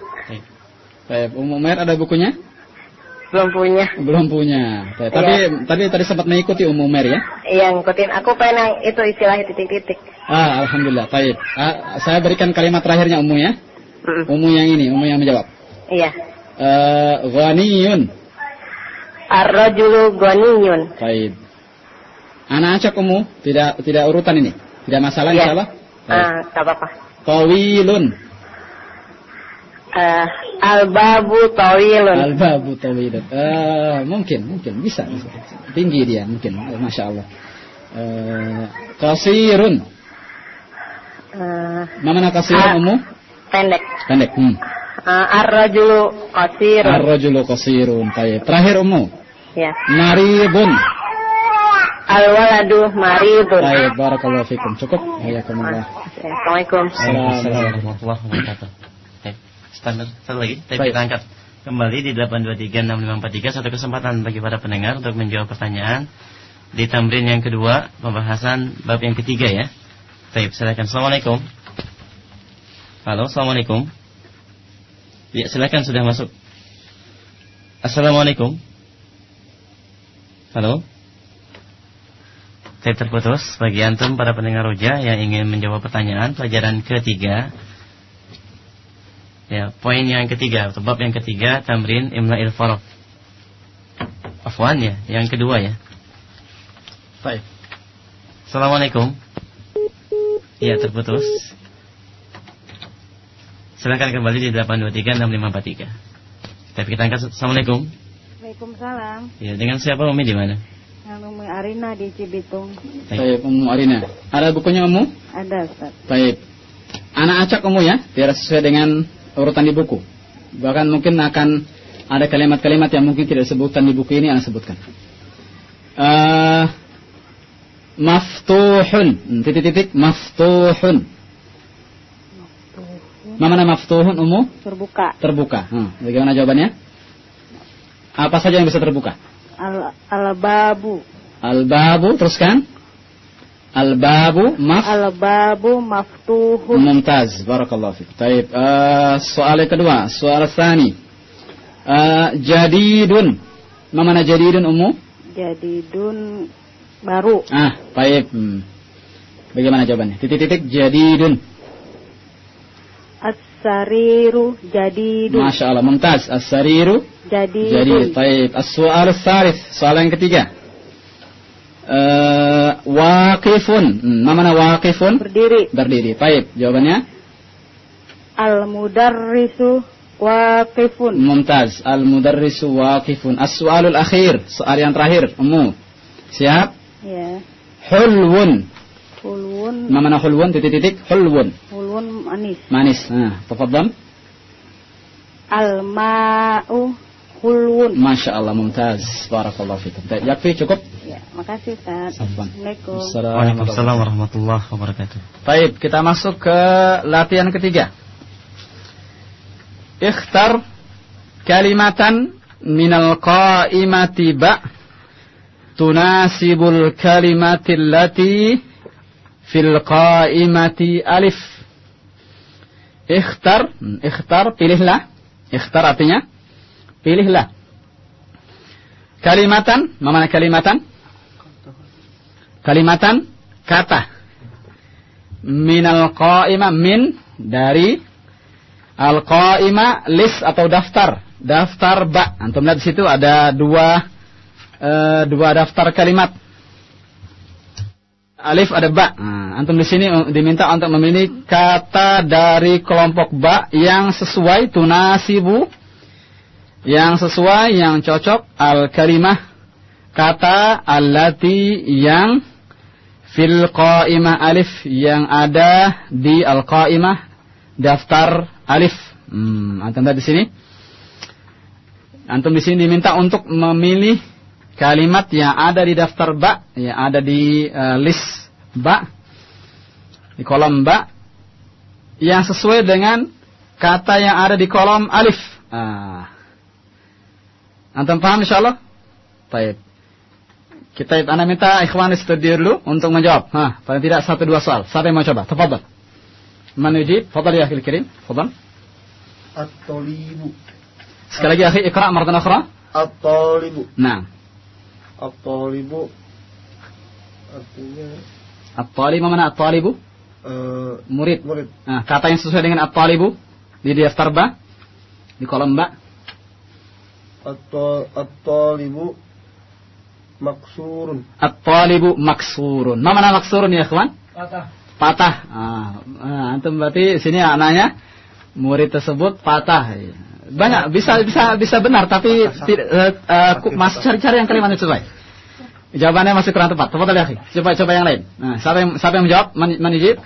Baik. Umum Mer ada bukunya? Belum punya. Belum punya. Tapi tadi tadi sempat mengikuti Umum Mer ya? Iya, ngikutin. Aku pengen yang itu istilahnya titik-titik. Ah, alhamdulillah. Taib. Ah, saya berikan kalimat terakhirnya Ummu ya. Mm. Ummu yang ini, Ummu yang menjawab. Iya. Eh, ghaniyun. Ar-rajulu ghaniyun. Baik. Ana acak ummu, tidak tidak urutan ini. Tidak masalah Iya. insyaallah. Baik. Ah, tak apa-apa. Tawilun. Eh, al-babu tawilun. Al-babu tawilun. Eh, mungkin, mungkin bisa, bisa. Tinggi dia mungkin. Masya Allah. Eh, kasirun. Eh, Mana kasirun Ah. ummu? pendek. Pendek. Hmm. Eh, ar-rajulu qasirun. Ar-rajulu kasirun. Baik. Terakhir ummu. Ya. Maridun. Al-waladu maridun. Baik, barakallahu fikum. Cukup? Assalamualaikum. Waalaikumsalam warahmatullahi wabarakatuh. Standar satu lagi. Tapi Baik. kita angkat kembali di 8236543 satu kesempatan bagi para pendengar untuk menjawab pertanyaan di tamrin yang kedua pembahasan bab yang ketiga ya. Baik, silakan. Assalamualaikum. Halo, assalamualaikum. Ya, silakan sudah masuk. Assalamualaikum. Halo. Saya terputus bagi antum para pendengar roja yang ingin menjawab pertanyaan pelajaran ketiga. Ya, poin yang ketiga atau bab yang ketiga tamrin imla'il farq. Afwan ya, yang kedua ya. Baik. Assalamualaikum. Iya, terputus. Silakan kembali di 8236543. Tapi kita angkat Assalamualaikum. Waalaikumsalam. Ya, dengan siapa Umi di mana? Nama Arina di Cibitung. Baik, Ummu Arina. Ada bukunya Ummu? Ada, Ustaz. Baik. Anak acak Ummu ya, biar sesuai dengan urutan di buku. Bahkan mungkin akan ada kalimat-kalimat yang mungkin tidak disebutkan di buku ini, anak sebutkan. Eh, maftuhun. Titik-titik maftuhun. Mana maftuhun Ummu? Terbuka. Terbuka. Hmm, Bagaimana jawabannya? Apa saja yang bisa terbuka? Al Al-babu. Al-babu, teruskan. Al-babu maf Al-babu maftuhun. Mumtaz, barakallahu fiik. Taib. Eh, soal yang kedua, soal tsani. Eh, jadidun. Ma mana jadidun ummu? Jadidun baru. Ah, baik. Hmm. Bagaimana jawabannya? Titik-titik jadidun. As-sariru jadidun. Masya Allah, mumtaz. As-sariru Jadidun. jadi. Taib. As-soal tsalits, soal yang ketiga. Eh, waqifun. Hmm, ma mana waqifun? Berdiri. Berdiri. Taib. Jawabannya? Al-mudarrisu waqifun. Mumtaz. Al-mudarrisu waqifun. As-soalul akhir. Soal yang terakhir. Ummu. Siap? Ya. Hulwun. Hulwun. Ma mana hulwun? Titik-titik. Hulwun. Hulwun manis. Manis. Nah, tafadhal. Al-ma'u hulwun. Masya Allah, mumtaz. Barakallahu fikum. Baik, yakfi, cukup? Ya, makasih Ustaz. Assalamualaikum. Waalaikumsalam warahmatullahi wabarakatuh. Baik, kita masuk ke latihan ketiga. Ikhtar kalimatan minal qa'imati ba tunasibul kalimati allati fil qa'imati alif. Ikhtar, ikhtar, pilihlah. Ikhtar artinya pilihlah. Kalimatan, ma mana kalimatan? Kalimatan kata. Minal qa'imah min dari al qa'imah list atau daftar. Daftar ba. Antum lihat di situ ada dua eh, dua daftar kalimat. Alif ada ba. Nah, antum di sini diminta untuk memilih kata dari kelompok ba yang sesuai tunasibu yang sesuai yang cocok al kalimah kata allati yang fil qaimah alif yang ada di al qaimah daftar alif. Hmm, antum di sini. Antum di sini diminta untuk memilih kalimat yang ada di daftar ba, yang ada di eh, list ba, di kolom ba, yang sesuai dengan kata yang ada di kolom alif. Ah. Antum paham insyaallah? Baik. Kita anda minta ikhwan di studio dulu untuk menjawab. Hah, paling tidak satu dua soal. Siapa yang mau coba? Tafadhal. Man yujib? Tafadhal ya akhil kirim. Tafadhal. At-talibu. Sekali lagi akhi ikra maratan akhra. At-talibu. Nah, At-talibu artinya at-talib mana at-talibu? eh, Murid. murid. Nah, kata yang sesuai dengan at-talibu di daftar ba di kolom ba. At-ta- At-talibu maksurun. At-talibu maksurun. Ma mana maksurun ya, kawan? Patah. Patah. Ah, ah, antum berarti sini anaknya murid tersebut patah. Banyak bisa bisa bisa benar tapi tidak eh, eh, mas cari-cari yang kalimat yang sesuai. Jawabannya masih kurang tepat. Tafadhal ya akhi. Coba coba yang lain. Nah, siapa yang siapa yang menjawab? Man, man yujib?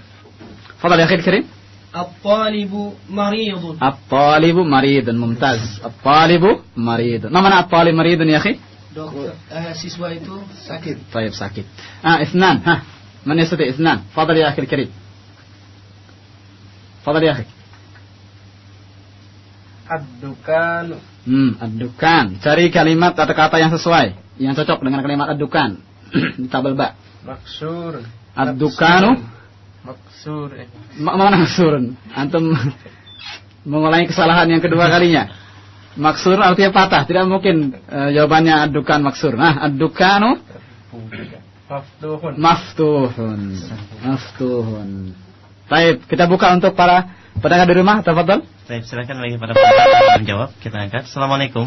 Tafadhal ya akhi Karim. At-talibu maridun. At-talibu maridun mumtaz. At-talibu maridun. Ma mana at-talib maridun ya akhi? Dokter, eh, siswa itu sakit. طيب ساكت آه اثنان ها من يستطيع اثنان تفضل يا أخي الكريم تفضل يا أخي Ad-dukanu hmm adukan cari kalimat atau kata yang sesuai yang cocok dengan kalimat adukan di tabel ba maksur. adukanu Maksur. eh. ma- mana maksurun antum *laughs* mengulangi kesalahan yang kedua kalinya maksur artinya patah tidak mungkin eh, jawabannya adukan maksur nah adukanu Maftuhun. maftuhun maftuhun Baik, kita buka untuk para pendengar di rumah, tafadhal. Baik, silakan bagi para pendengar menjawab. Kita angkat. Assalamualaikum.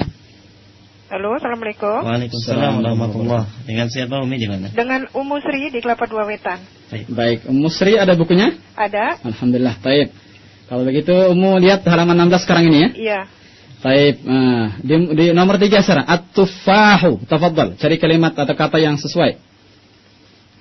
Halo, Assalamualaikum. Waalaikumsalam warahmatullahi Dengan siapa Umi di mana? Dengan Umu Sri di Kelapa Dua Wetan. Baik, Ummu Sri ada bukunya? Ada? Alhamdulillah, baik. Kalau begitu Ummu lihat halaman 16 sekarang ini ya. Iya. Baik, eh, di, di nomor 3 sekarang at-tufahu, tafadhal. Cari kalimat atau kata yang sesuai.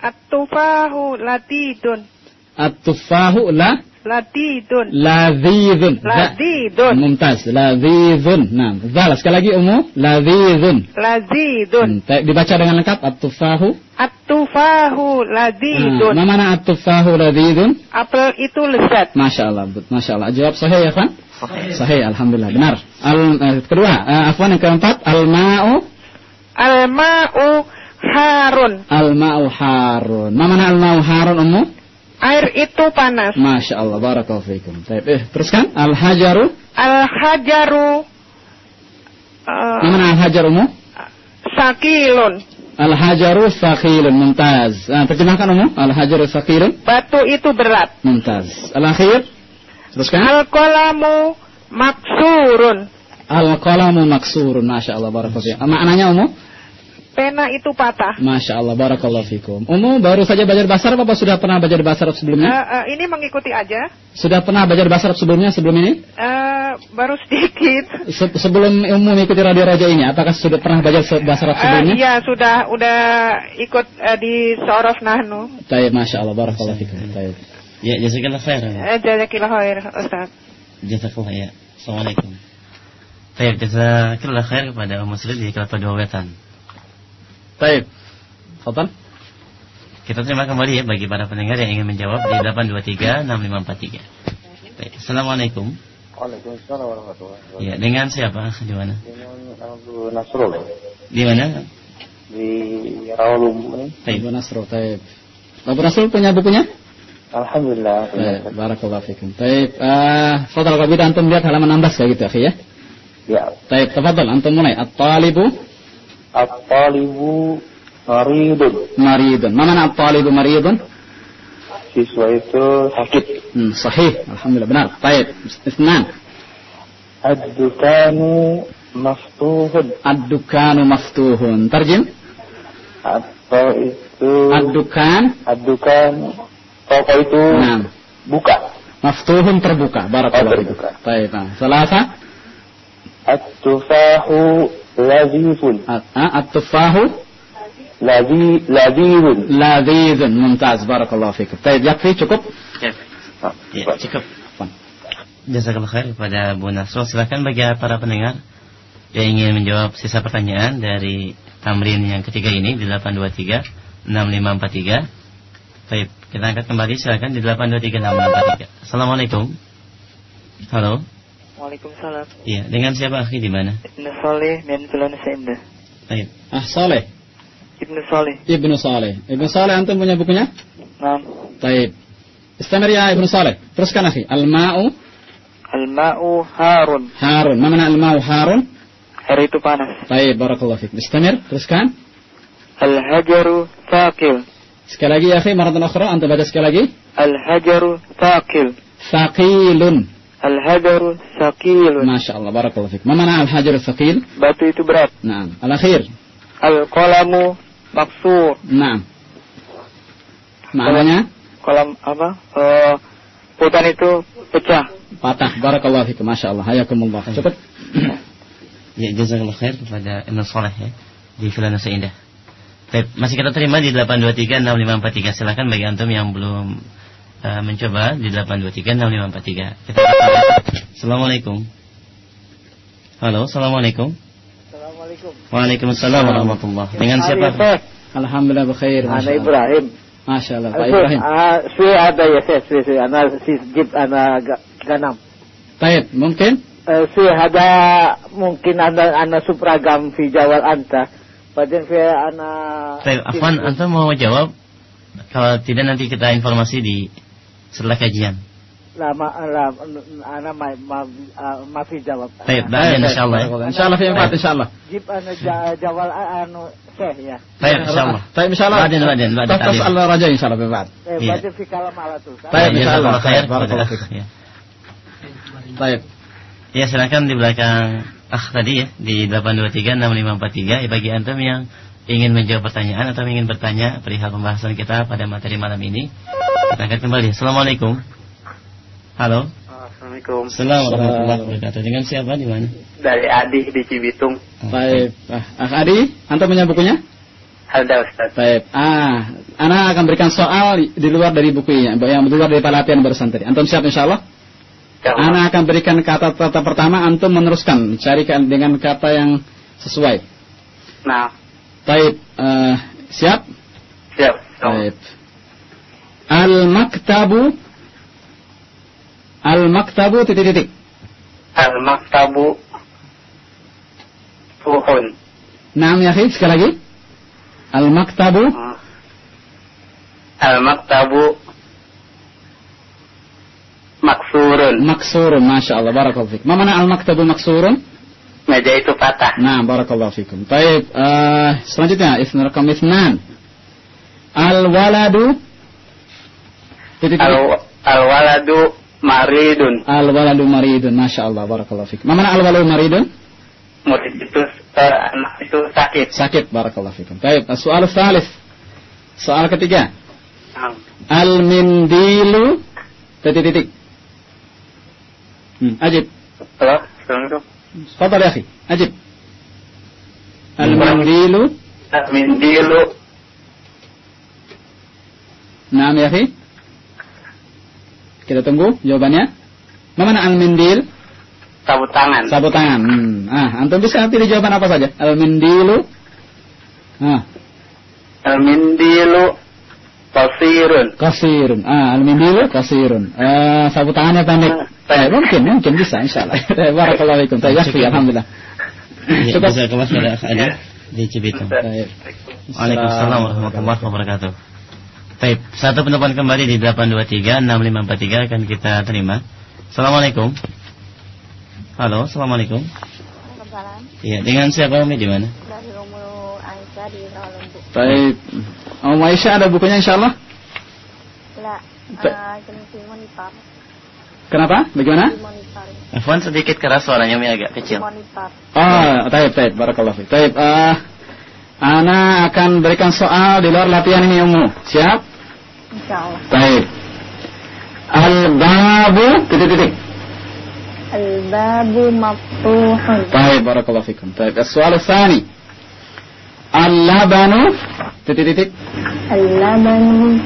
At-tufahu latidun. At-tufahu la Latidun. ladhidhun. Ladhidhun. Mumtaz, ladhidhun. Nah, zal sekali lagi Ummu, ladhidhun. Lazidun. Baik, dibaca dengan lengkap at-tufahu. At-tufahu ladidun. Nah, ma mana at-tufahu ladhidhun? Apel itu lezat. Masya Allah, but- Masya Allah. Jawab sahih ya, kan? Sahih, Alhamdulillah. Benar. Al, eh, kedua, eh, afwan yang keempat, al-ma'u, Al-ma'u harun. al-ma'u harun. Ma mana al-ma'u harun, ummu? Air itu panas. Masya Allah, barakallahu. Baik, eh, teruskan, al-hajaru. Al-hajaru Ma mana al-hajar, ummu? sakilun. Al-hajaru sakhilun, mumtaz. Nah, terjemahkan, ummu. Al-hajaru sakhilun, Batu itu berat. mumtaz. Al-akhir, teruskan. Al-kolamu maksurun. Al-qalamu maksurun, Masya Allah, barakallahu fikum. Maknanya, ummu? Pena itu patah. Masya Allah, barakallahu fikum. Ummu baru saja belajar bahasa Arab apa sudah pernah belajar bahasa Arab Eh, sebelumnya? eh, ini mengikuti aja. Sudah pernah belajar bahasa Arab sebelumnya sebelum ini? Eh, baru sedikit. Se- sebelum umum mengikuti Radio Raja ini, apakah sudah pernah belajar se- bahasa Arab sebelumnya? iya sudah udah ikut eh, di Sorof Nahnu. Taib, Masya Allah, barakallahu fikum. Taib. Ya, jazakallah khair. Eh, Jazakillah khair Ustaz. Jazakallah ya. Assalamualaikum. Baik, jazakallah khair kepada Umu Sri di Kelapa Dua Wetan. Taib. Fadal. Kita terima kembali ya bagi para pendengar yang ingin menjawab di 8236543. Baik, Assalamualaikum. Waalaikumsalam warahmatullahi wabarakatuh. Ya, dengan siapa? Di mana? Dengan Abu Nasrul Di mana? di Rawalum ini. Abu Nasro, Taib. Abu Nasro punya bukunya? Alhamdulillah. Taib, barakallahu fikum. Taib. Uh, Fadal, kalau antum lihat halaman 16 kayak gitu, akhi ya. Ya. Taib, tafadhal, antum mulai. At-talibu At-talibu maridun. maridun. Ma mana at-talibu maridun? Siswa itu sakit. Hmm, sahih. Alhamdulillah, benar. Taib. Isnan. Ad-dukanu maftuhun. Ad-dukanu maftuhun. Tarjim. Atau itu Ad-dukan. ad-dukan toko itu Nah. buka. Maftuhun terbuka. Barakallahu fikum. Taib. Nah, Salasa. At-tufahu lazizun. At- ah, At-tufahu Lazi lazizun. ladhidun. Mumtaz. Barakallahu fikum. Taib. Yakfi cukup. Ya, cukup. Jazakallah khair kepada Bu Nasro. Silakan bagi para pendengar yang ingin menjawab sisa pertanyaan dari tamrin yang ketiga ini di 823 6543. Baik, kita angkat kembali silakan di 823 6543. Assalamualaikum. Halo. Waalaikumsalam. Iya, dengan siapa akhi di mana? Ibnu Saleh min Bulan Seindah. Baik. Ah, Saleh. Ibnu Saleh. Ibnu Saleh. Ibnu Saleh antum punya bukunya? Naam. Taib. Istamir ya Ibnu Saleh. Teruskan akhi. Al-ma'u Al-ma'u harun. harun. Ma mana al-ma'u harun? Air itu panas. Taib. Barakallahu fikum. Istamir. Teruskan. Al-hajaru thaqil. Sekali lagi ya akhi. Maratan ukhra. Antum baca sekali lagi. Al-hajaru thaqil. Thaqilun. Al-hajaru sakilun. Masya Allah, barakallahu fikum. Ma mana al-hajar thaqil? Batu itu berat. Naam. Al-akhir. Al-qalamu maksur. Naam. Maknanya? Kolam apa? Eh, pulpen itu pecah. Patah. Barakallahu fikum. Masya Allah. Hayakumullah. Cukup. *clears throat* Ya, jazakallah khair kepada Ibnu Saleh ya di Filana Seindah. Baik, masih kita terima di 8236543. Silakan bagi antum yang belum uh, mencoba di 8236543. Kita Assalamualaikum. Halo, Assalamualaikum. Assalamualaikum. Waalaikumsalam warahmatullahi Dengan siapa? Alhamdulillah bkhair. Ana. Ibrahim. Masya Allah. Pak Ibrahim. Ah, Sui ada ya saya, Sui, Sui. Ana si jib ana ga- ganam. Baik, mungkin? Eh, Sui ada mungkin ana ana supragam fi jawal anta. Padahal fi ana Baik, Afwan, antum mau jawab? Kalau tidak nanti kita informasi di setelah kajian. lama lama ana ma ma ma fi jawab. Baik, baik, insyaallah. ya. Insyaallah fi manfaat insyaallah. Jib ana ja- jawal anu Syekh ya. Baik, insyaallah. Baik, insyaallah. Badan, badan, badan. Tas tas Allah raja insyaallah manfaat. Eh, Iya. baca fi kalam ala tu. Baik, insyaallah. khair. Barakallahu. Baik. Ya silakan di belakang ah tadi ya di 8236543 ya bagi antum yang ingin menjawab pertanyaan atau ingin bertanya perihal pembahasan kita pada materi malam ini kita akan kembali. Assalamualaikum. Halo. Assalamualaikum. Assalamualaikum warahmatullahi wabarakatuh. Dengan siapa di mana? Dari Adi di Cibitung. Baik. Ah, Akh Adi, antum punya bukunya? Ada Ustaz. Baik. Ah, Ana akan berikan soal di luar dari bukunya, yang di luar dari latihan barusan tadi. Antum siap insyaallah? Ana akan berikan kata-kata pertama, antum meneruskan, carikan dengan kata yang sesuai. Nah, Baik, eh, siap? siap. Baik. Al-maktabu Al-maktabu titik-titik. Al-Maktabu Fuhun. Naam ya akhi, sekali lagi. Al-maktabu Al-Maktabu Maksurun. maksurun. Masya Allah, barakallahu fikum. Ma mana al-maktabu maksurun? Meja itu patah. Nah, barakallahu fikum. Baik, eh, selanjutnya ism rakam isnan. Al-waladu titik-titik. Al- Al-Waladu Maridun. Al-waladu maridun. Masya Allah, barakallahu fikum. Ma mana al-waladu maridun? Murid itu eh, anak itu sakit. Sakit, barakallahu fikum. Baik, soal salis. Soal ketiga. Nah, Al-mindilu titik-titik. Hmm, ajib. Halo, Assalamualaikum. Fadal ya akhi, ajib. Al-mindilu. Mindilu Naam ya akhi. Kita tunggu jawabannya. Ma mana al-mindil? sabut tangan. Sabut tangan. Hmm. Ah, antum bisa pilih jawaban apa saja? Al-mindilu. Ah, Al-Mindilu Qasirun. kasirun. Ah, al-mindilu kasirun. Eh, sabut tangannya pendek. Eh, mungkin, mungkin bisa insyaallah. *laughs* Barakallahu fikum. Tayyib, yakfi, alhamdulillah. Ya, Cukup. jazakallah khair Akh Adi di Cibitung. Baik. Waalaikumsalam warahmatullahi wabarakatuh. Baik, satu penelpon kembali di 8236543 akan kita terima. Assalamualaikum. Halo, assalamualaikum. Waalaikumsalam. Iya, dengan siapa Umi di mana? Dari Ummu Aisyah di Rawalumbu. Baik. Om Aisyah ada bukunya insyaallah? La, Ba- uh, jenis monitor. Kenapa? Bagaimana? Monitor. Afwan sedikit keras suaranya Umi agak kecil. Monitor. Oh, taib, taib, barakallahu fiik. Taib, ah, Ana akan berikan soal di luar latihan ini umum. Siap? Insyaallah. Taib. Al-babu titik-titik. Al-babu maftuhun. Taib, barakallahu fikum. Taib. As-soal tsani. Al-labanu titik-titik. Al-labanu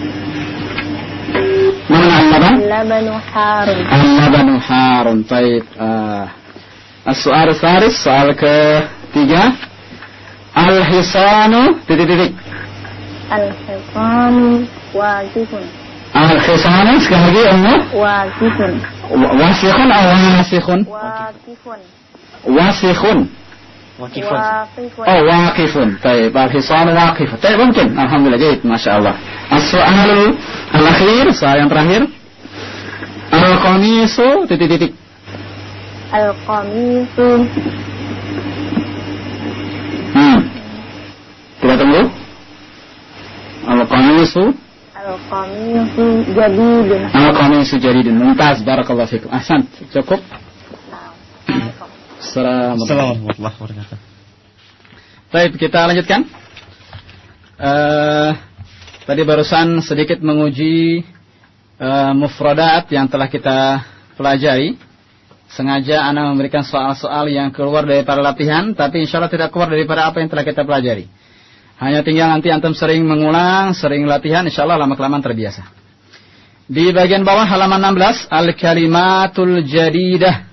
Mana al-laban? al-labanu harun. Al-labanu harun. Taib. Ah. As-soal tsalis, soal ketiga. Al-hisanu titik-titik. Al-hisanu wajibun. Al-hisanu sekali lagi umum. Wajibun. Wasikhun atau wasikhun? Waqifun. Wasikhun. Waqifun. Oh waqifun. Baik, al-hisan waqifun. Baik, mungkin. Alhamdulillah, jahit. Masya Allah. As-soal al-akhir, soal yang terakhir. Al-qamisu, titik-titik. Al-qamisu Hmm. Kita tunggu. Al-qamisu. Al-Qamisu jadidun. Al-qamisu jadidun. Mumtaz barakallahu fikum. Ahsan. Cukup. Assalamualaikum Assalamualaikum warahmatullahi wabarakatuh. Baik, kita lanjutkan. Eh, tadi barusan sedikit menguji eh, mufradat yang telah kita pelajari. Sengaja Anda memberikan soal-soal yang keluar daripada latihan, tapi insya Allah tidak keluar daripada apa yang telah kita pelajari. Hanya tinggal nanti antum sering mengulang, sering latihan, insya Allah lama-kelamaan terbiasa. Di bagian bawah halaman 16, Al-Kalimatul Jadidah.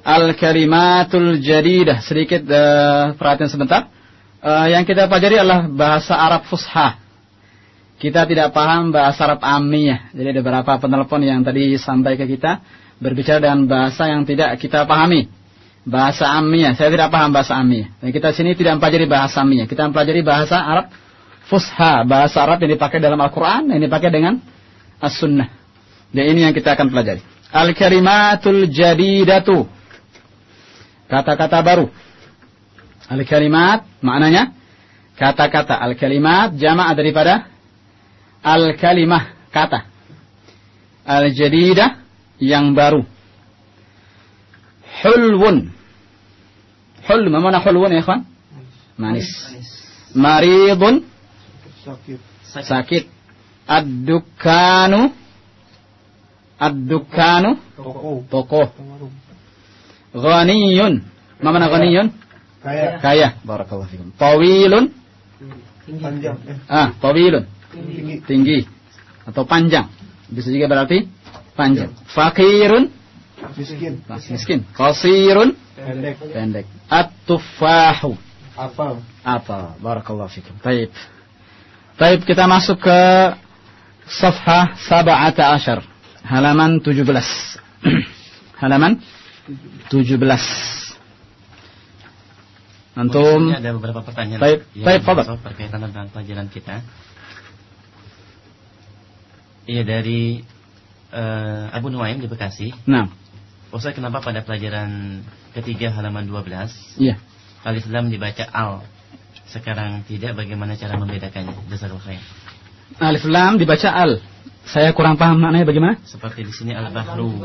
Al-Kalimatul Jadidah. Sedikit eh, perhatian sebentar. Eh, yang kita pelajari adalah bahasa Arab Fusha. Kita tidak paham bahasa Arab Amiyah. Jadi ada beberapa penelpon yang tadi sampai ke kita berbicara dengan bahasa yang tidak kita pahami. Bahasa Amiyah. Saya tidak paham bahasa Amiyah. Dan kita sini tidak mempelajari bahasa Amiyah. Kita mempelajari bahasa Arab Fusha. Bahasa Arab yang dipakai dalam Al-Quran. Yang dipakai dengan As-Sunnah. Dan ini yang kita akan pelajari. Al-Kalimatul Jadidatu. Kata-kata baru. Al-Kalimat maknanya kata-kata. Al-Kalimat jamaah daripada Al-Kalimah kata. Al-Jadidah yang baru. Hulwun. Hul, mana hulwun ya ikhwan? Manis. Maridun. Sakit. Ad-dukanu. Ad-dukanu. Toko. Ghaniyun. Ma mana ghaniyun? Kaya. Kaya. Barakallahu fikum. Tawilun. Panjang. Ah, tawilun. Tinggi. Tinggi. Atau panjang. Bisa juga berarti panjang. Fakirun. Miskin. Miskin. Qasirun. Pendek. Pendek. At-tufahu. Apa? Apa? Barakallahu fikum. Taib. Taib kita masuk ke Safha Sab'ata Ashar. Halaman 17. *clears throat* Halaman 17. Antum Ini ada beberapa pertanyaan Baik, baik, fadal. masuk berkaitan tentang pelajaran kita. Iya dari eh, Abu Nuaim di Bekasi. Nah, Ustaz kenapa pada pelajaran ketiga halaman 12 iya. Alif Lam dibaca al sekarang tidak bagaimana cara membedakannya Jazakallahu khair. Alif lam dibaca al. Saya kurang paham maknanya bagaimana? Seperti di sini al-bahru.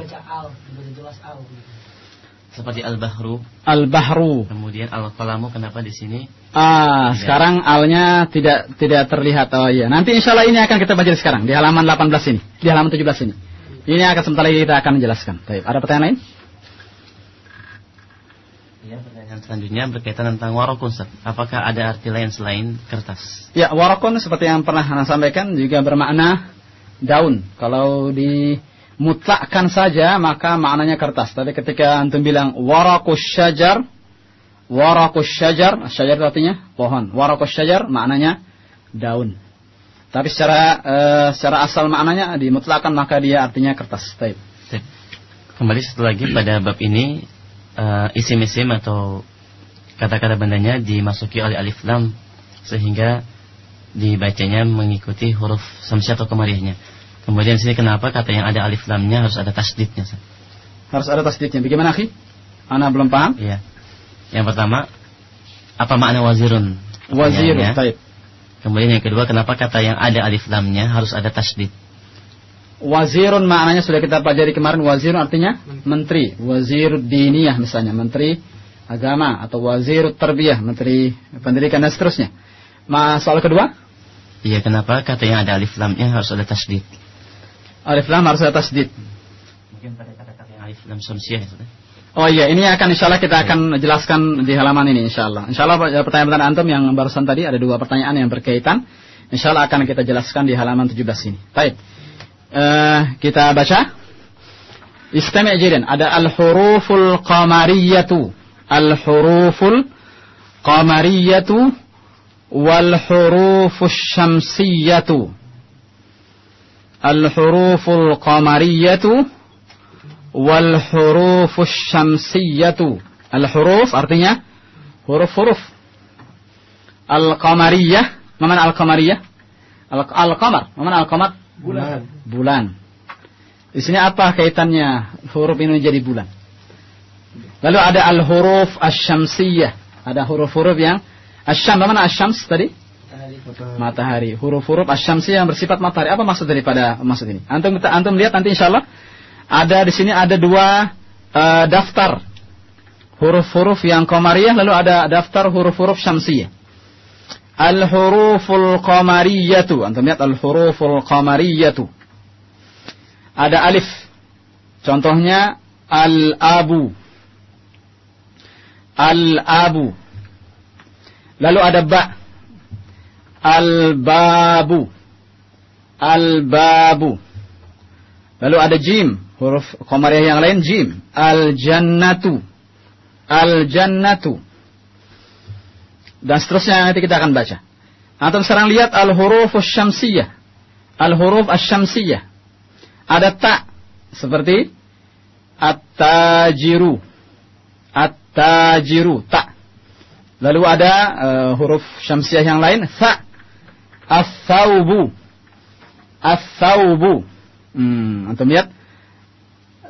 Seperti al-bahru. Al-bahru. Kemudian al-qalamu kenapa di sini? Ah, Tidak. sekarang alnya tidak tidak terlihat. Oh iya. Nanti insya Allah ini akan kita baca sekarang di halaman 18 ini, di halaman 17 ini. Ini akan sebentar lagi kita akan jelaskan. Baik, ada pertanyaan lain? Ya, pertanyaan selanjutnya berkaitan tentang warokun. Ustaz. Apakah ada arti lain selain kertas? Ya, warakun seperti yang pernah Anda sampaikan juga bermakna daun. Kalau dimutlakkan saja maka maknanya kertas. Tapi ketika antum bilang warakus syajar, warakus syajar, syajar itu artinya pohon. Warakus syajar maknanya daun. Tapi secara eh, secara asal maknanya dimutlakan maka dia artinya kertas. Sip. Kembali satu lagi pada bab ini eh, isim-isim atau kata-kata bandanya dimasuki oleh alif lam sehingga dibacanya mengikuti huruf samsi atau kemariahnya. Kemudian di sini kenapa kata yang ada alif lamnya harus ada tasdidnya? Harus ada tasdidnya. Bagaimana, Akhi? Ana belum paham. Iya. Yang pertama apa makna wazirun? Wazir, Pertanyaannya. Kemudian yang kedua kenapa kata yang ada alif lamnya harus ada tasdid? Wazirun maknanya sudah kita pelajari kemarin. Wazirun artinya menteri. Wazir diniyah misalnya. Menteri agama. Atau wazir terbiyah. Menteri pendidikan dan seterusnya. Masalah kedua. Iya, kenapa kata yang ada alif lamnya harus ada tasdid? Alif lam harus ada tasdid. Mungkin pada kata-kata yang alif lam samsiah ya, Ustaz. Oh iya, ini akan insya Allah kita akan jelaskan di halaman ini insya Allah. Insya Allah pertanyaan-pertanyaan antum yang barusan tadi ada dua pertanyaan yang berkaitan. Insya Allah akan kita jelaskan di halaman 17 ini. Baik. Eh, kita baca. Istami' jidan. Ada al-huruful qamariyatu. Al-huruful qamariyatu wal hurufus syamsiyatu. Al-huruful qamariyatu wal hurufus syamsiyatu. Al-huruf artinya huruf-huruf. Al-qamariyah, mana al-qamariyah? Al- Al-qamar, mana al-qamar? Bulan. Bulan. Di sini apa kaitannya huruf ini menjadi bulan? Lalu ada al-huruf asy-syamsiyah. Ada huruf-huruf yang asyam, mana asyams tadi? Matahari. Huruf-huruf asyamsi yang bersifat matahari. Apa maksud daripada maksud ini? Antum antum lihat nanti insyaallah ada di sini ada dua eh, daftar huruf-huruf yang qamariyah lalu ada daftar huruf-huruf syamsiyah. Al-huruful qamariyatu. Antum lihat al-huruful qamariyatu. Ada alif. Contohnya al-abu. Al-abu. Lalu ada ba. Al-babu. Al-babu. Lalu ada jim. Huruf qamariyah yang lain jim. Al-jannatu. Al-jannatu. Dan seterusnya nanti kita akan baca. Antum sekarang lihat al-huruf syamsiyah. Al-huruf asyamsiyah. Ada ta seperti at-tajiru. At-tajiru, ta. Lalu ada uh, huruf syamsiyah yang lain, fa. As-saubu. As-saubu. Hmm, antum lihat.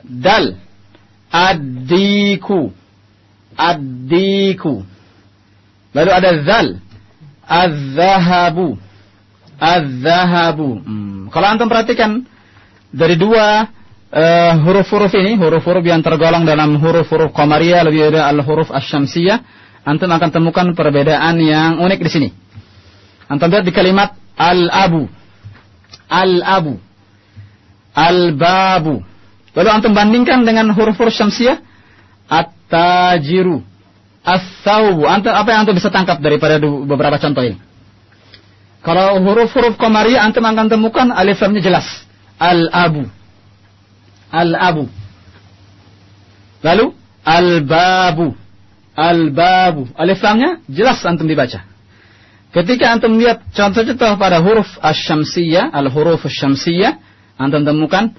Dal. Ad-diku. Ad-diku. Lalu ada zal. Az-zahabu. Az-zahabu. Hmm. Kalau antum perhatikan dari dua uh, huruf-huruf ini, huruf-huruf yang tergolong dalam huruf-huruf qamariyah lebih ada al-huruf asy-syamsiyah, antum akan temukan perbedaan yang unik di sini. Antum lihat di kalimat al-abu. Al-abu. Al-babu. Lalu antum bandingkan dengan huruf-huruf syamsiyah at-tajiru As-saubu. apa yang antum bisa tangkap daripada beberapa contoh ini? Kalau huruf-huruf komariah antum akan temukan alif lamnya jelas. Al-abu. Al-abu. Lalu al-babu. Al-babu. Alif lamnya jelas antum dibaca. Ketika antum lihat contoh-contoh pada huruf asy-syamsiyah, al-huruf asy-syamsiyah, antum temukan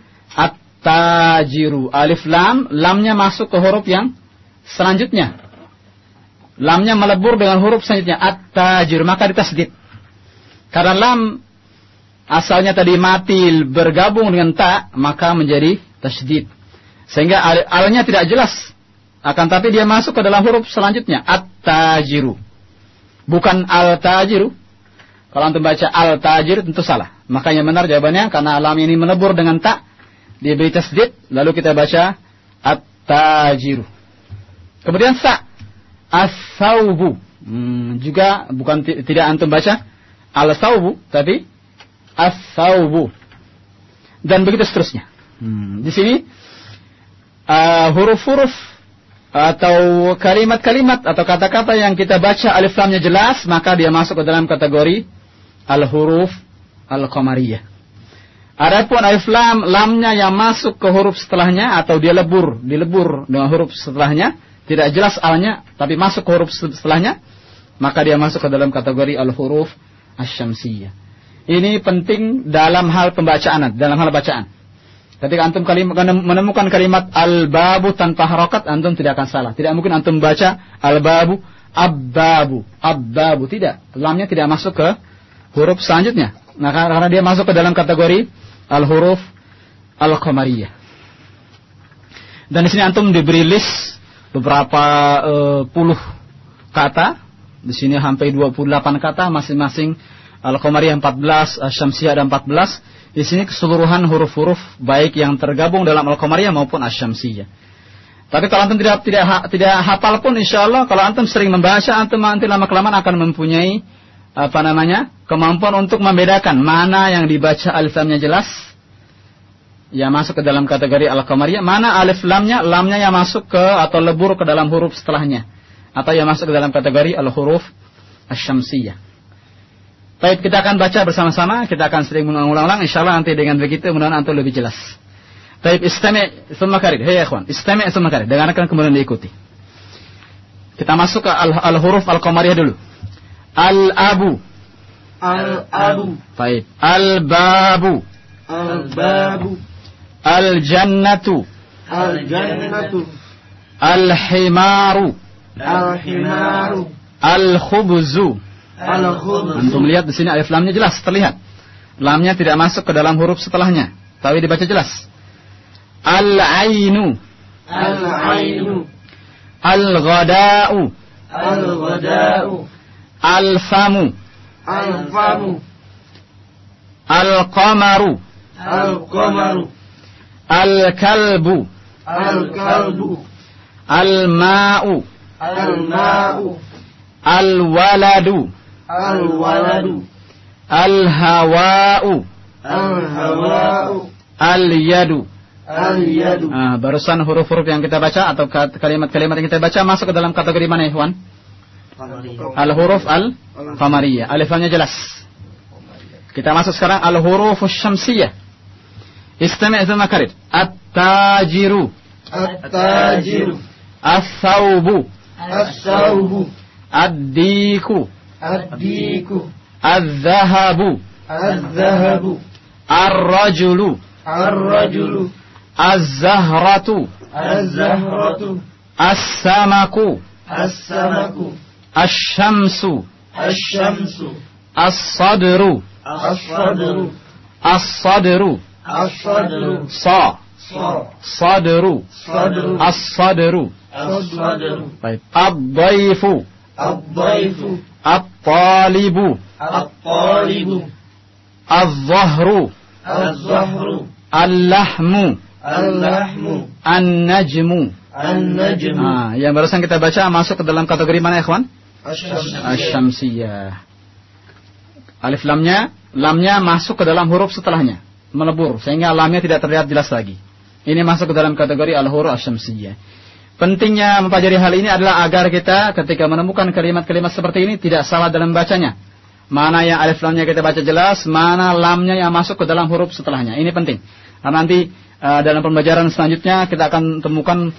at-tajiru. Alif lam, lamnya masuk ke huruf yang selanjutnya. Lamnya melebur dengan huruf selanjutnya. At-tajir maka ditasdid. Karena lam asalnya tadi mati bergabung dengan ta maka menjadi tasdid. Sehingga al alnya tidak jelas. Akan tapi dia masuk ke dalam huruf selanjutnya. At-tajiru. Bukan al-tajiru. Kalau antum baca al-tajir tentu salah. Makanya benar jawabannya karena lam ini melebur dengan ta dia beri tasdid lalu kita baca at-tajiru kemudian sa as-saubu. Hmm, juga bukan tidak antum baca al-saubu tapi as-saubu. Dan begitu seterusnya. Hmm, di sini uh, huruf-huruf atau kalimat-kalimat atau kata-kata yang kita baca alif lamnya jelas maka dia masuk ke dalam kategori al-huruf al-qamariyah. Adapun alif lam lamnya yang masuk ke huruf setelahnya atau dia lebur, dilebur dengan huruf setelahnya tidak jelas alnya tapi masuk ke huruf setelahnya maka dia masuk ke dalam kategori al-huruf asyamsiyah. Ini penting dalam hal pembacaan, dalam hal bacaan. Ketika antum kalimat, menemukan kalimat al-babu tanpa harokat, antum tidak akan salah. Tidak mungkin antum baca al-babu, ab-babu, ab-babu. Tidak. Lamnya tidak masuk ke huruf selanjutnya. Nah, karena dia masuk ke dalam kategori al-huruf al-qamariyah. Dan di sini antum diberi list beberapa uh, puluh kata. Di sini hampir 28 kata masing-masing Al-Qamariyah 14, Asy-Syamsiyah ada 14. Di sini keseluruhan huruf-huruf baik yang tergabung dalam Al-Qamariyah maupun Asy-Syamsiyah. Tapi kalau antum tidak tidak tidak hafal pun insya Allah kalau antum sering membaca antum nanti lama kelamaan akan mempunyai apa namanya kemampuan untuk membedakan mana yang dibaca alif lamnya jelas yang masuk ke dalam kategori al-qamariyah, mana alif lamnya, lamnya yang masuk ke atau lebur ke dalam huruf setelahnya. Atau yang masuk ke dalam kategori al-huruf asyamsiyah. Baik, kita akan baca bersama-sama, kita akan sering mengulang-ulang, insyaAllah nanti dengan begitu mudah-mudahan lebih jelas. Baik, istami' summa karid. Hei ikhwan, istami' summa karid. Dengarkan kemudian diikuti. Kita masuk ke al-huruf al-qamariyah dulu. Al-abu. Al-abu. Baik. Al-babu. Al-babu. Al-jannatu. Al-jannatu. Al-himaru. Al-himaru. Al-khubzu. Al-khubzu. Antum lihat di sini alif lamnya jelas terlihat. Lamnya tidak masuk ke dalam huruf setelahnya. Tapi dibaca jelas. Al-ainu. Al-ainu. Al-ghada'u. Al-ghada'u. Al-famu. Al-famu. Al-qamaru. Al-qamaru. Al-kalbu. Al-kalbu. Al-ma'u. Al-ma'u. Al-waladu. Al-waladu. Al-hawa'u. Al-hawa'u. Al-yadu. Al-yadu. Ah, barusan huruf-huruf yang kita baca atau kalimat-kalimat yang kita baca masuk ke dalam kategori mana, Ikhwan? Al-huruf al-qamariyah. Alif lamnya jelas. Kita masuk sekarang al-huruf syamsiyah. Istami' thumma karid. At-tajiru. At-tajiru. As-thawbu. As-sawbu. Ad-diku. Ad-diku. Az-zahabu. Az-zahabu. Ar-rajulu. Ar-rajulu. Az-zahratu. Az-zahratu. As-samaku. As-samaku. Ash-shamsu. Asy-syamsu. As-sadru. As-sadru. As-sadru. As-sadru. Sa. Sa. Sadru. Sadru. As-sadru. As-sadru. Baik. Ad-daifu. Ad-daifu. At-talibu. At-talibu. Az-zahru. Az-zahru. Al-lahmu. Al-lahmu. An-najmu. An-najmu. Ah, yang barusan kita baca masuk ke dalam kategori mana, ikhwan? Asy-syamsu. Asyamsiyah. Alif lamnya, lamnya masuk ke dalam huruf setelahnya, melebur sehingga lamnya tidak terlihat jelas lagi. Ini masuk ke dalam kategori al-huruf asyamsiyah. Pentingnya mempelajari hal ini adalah agar kita ketika menemukan kalimat-kalimat seperti ini tidak salah dalam bacanya. Mana yang alif lamnya kita baca jelas, mana lamnya yang masuk ke dalam huruf setelahnya. Ini penting. Karena nanti uh, dalam pembelajaran selanjutnya kita akan temukan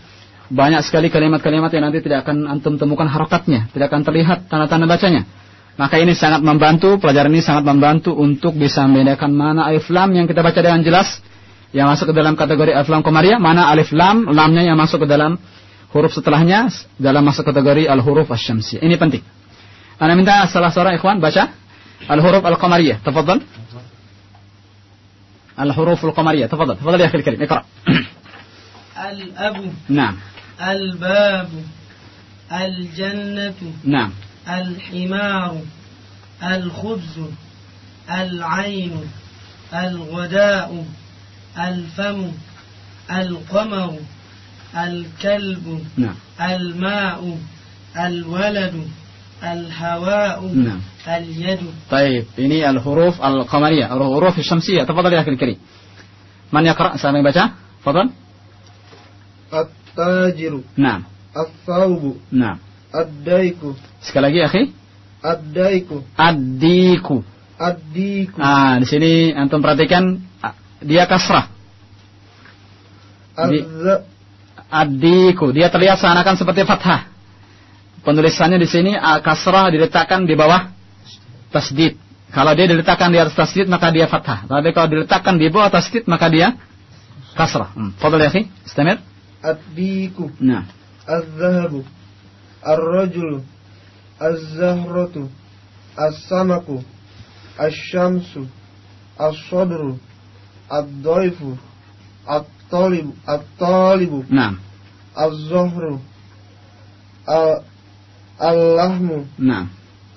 banyak sekali kalimat-kalimat yang nanti tidak akan antum temukan harokatnya, tidak akan terlihat tanda-tanda bacanya. Maka ini sangat membantu, pelajaran ini sangat membantu untuk bisa membedakan mana alif lam yang kita baca dengan jelas yang masuk ke dalam kategori alif lam komaria mana alif lam lamnya yang masuk ke dalam huruf setelahnya dalam masuk kategori al huruf asyamsi. Ini penting. Anda minta salah seorang ikhwan baca al huruf al komaria Tafadhal. Al huruf al komaria Tafadhal. Tafadhal ya akhil karim. Iqra. Al abu. Naam. الباب الجنة نعم. الحمار الخبز العين الغداء الفم القمر الكلب نعم. الماء الولد الهواء نعم. اليد. طيب ini الحروف القمرية الحروف الشمسية. تفضل يا أخي الكريم. من يقرأ؟ سامي بجا تفضل. Attajiru. Naam. Athaubu. Naam. Addaiku. Sekali lagi, akhi. Addaiku. Addiku. Addiku. Ah, di sini antum perhatikan ah, dia kasrah. Di, addiku. Dia terlihat seakan seperti fathah. Penulisannya di sini ah, kasrah diletakkan di bawah tasdid. Kalau dia diletakkan di atas tasdid maka dia fathah. Tapi kalau diletakkan di bawah tasdid maka dia kasrah. Hmm. Fadal ya akhi, istamir. Ad-diku. nah Az-zahabu. Ar-rajulu. Az-zahratu. As-samaku. Asy-syamsu. As-sadru. Ad-daifu. At-talibu. At-talibu. nah Az-zahru. Nah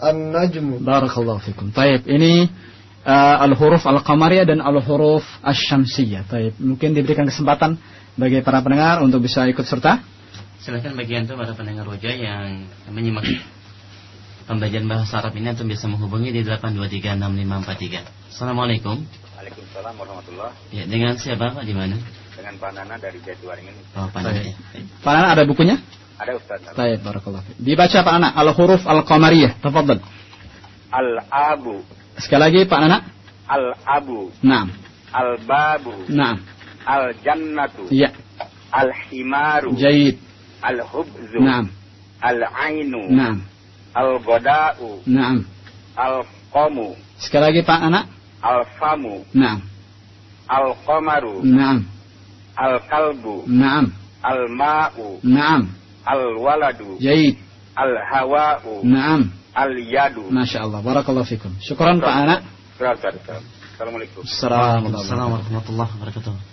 An-najmu. Barakallahu fikum. Taib, ini uh, al-huruf al-qamariyah dan al-huruf asy-syamsiyah. Taib, mungkin diberikan kesempatan bagi para pendengar untuk bisa ikut serta. Silakan bagi antum para pendengar roja yang menyimak pembelajaran bahasa Arab ini antum bisa menghubungi di 8236543. Assalamualaikum. Waalaikumsalam warahmatullah. Ya, dengan siapa Pak di mana? Dengan Pak Nana dari Jatiwaringin. Oh, Pak Nana, ya. Pak Nana ada bukunya? Ada Ustaz. Barakallahu fikum. Dibaca Pak Nana al-huruf al-qamariyah. Tafadhal. Al-abu. Sekali lagi Pak Nana. Al-abu. Naam. Al-babu. Naam. Al-jannatu. Iya. Al-himaru. Jayyid. Al-hubzu. Naam. Al-ainu. Naam. Al-goda'u. Naam. Al-qamu. Sekali lagi Pak Nana. Al-famu. Naam. Al-qamaru. Naam. Al-kalbu. Naam. Al-ma'u. Naam. Al-waladu. Jayyid. Al-hawa'u. Naam. Al-yadu. Masya Allah. Barakallahu fikum. Syukran Pak Ana. Ustaz, Ustaz. Assalamualaikum. Assalamualaikum warahmatullahi wabarakatuh.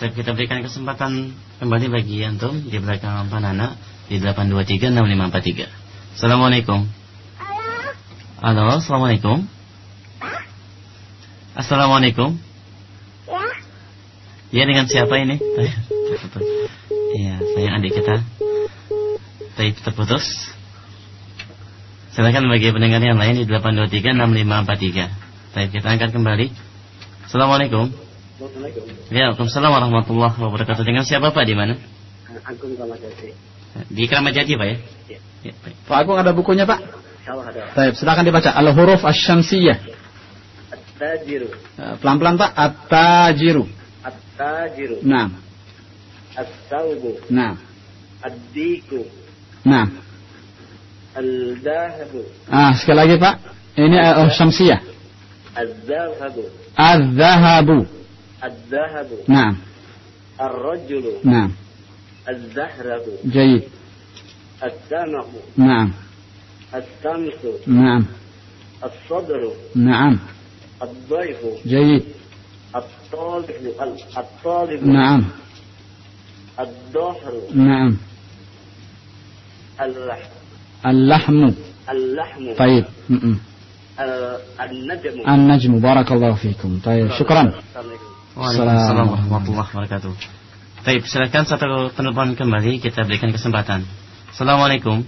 Baik, kita berikan kesempatan kembali bagi antum di belakang Pak Nana di 8236543. Assalamualaikum. Halo, assalamualaikum. Assalamualaikum. Ya. Ya dengan siapa ini? Iya, sayang adik kita. Baik, terputus. Silakan bagi pendengar yang lain di 8236543. Baik, kita angkat kembali. Assalamualaikum. Ya, Waalaikumsalam warahmatullahi wabarakatuh. Dengan siapa Pak di mana? Agung Ramadhani. Di Kramajati Pak ya? Ya, baik. Pak Agung ada bukunya Pak? Insyaallah ada. Baik, silakan dibaca. Al-huruf asy-syamsiyah. At-tajiru. Eh, Pelan-pelan Pak. At-tajiru. At-tajiru. Naam. At-tawbu. Naam. Ad-diku. Naam. Al-dahabu. Ah, sekali lagi Pak. Ini al-syamsiyah. Al-zahabu. Al-zahabu. Al-zahabu. Naam. Ar-rajulu. Naam. Al-zahrabu. Jayid. Al-samahu. Naam. Al-samsu. Naam. Al-sadru. Naam. Al-daifu. Jayid. Al-talibu. Al-talibu. Naam. Al-dahru. Naam. Al-lah. Al-lahmu. Al-lahmu. Taib. Mm-mm. Al- Al-najmu. An-najmu. Barakallahu fikum. Taib. Syukran. Waalaikumsalam warahmatullahi wabarakatuh. Baik, silakan satu penelpon kembali kita berikan kesempatan. Assalamualaikum.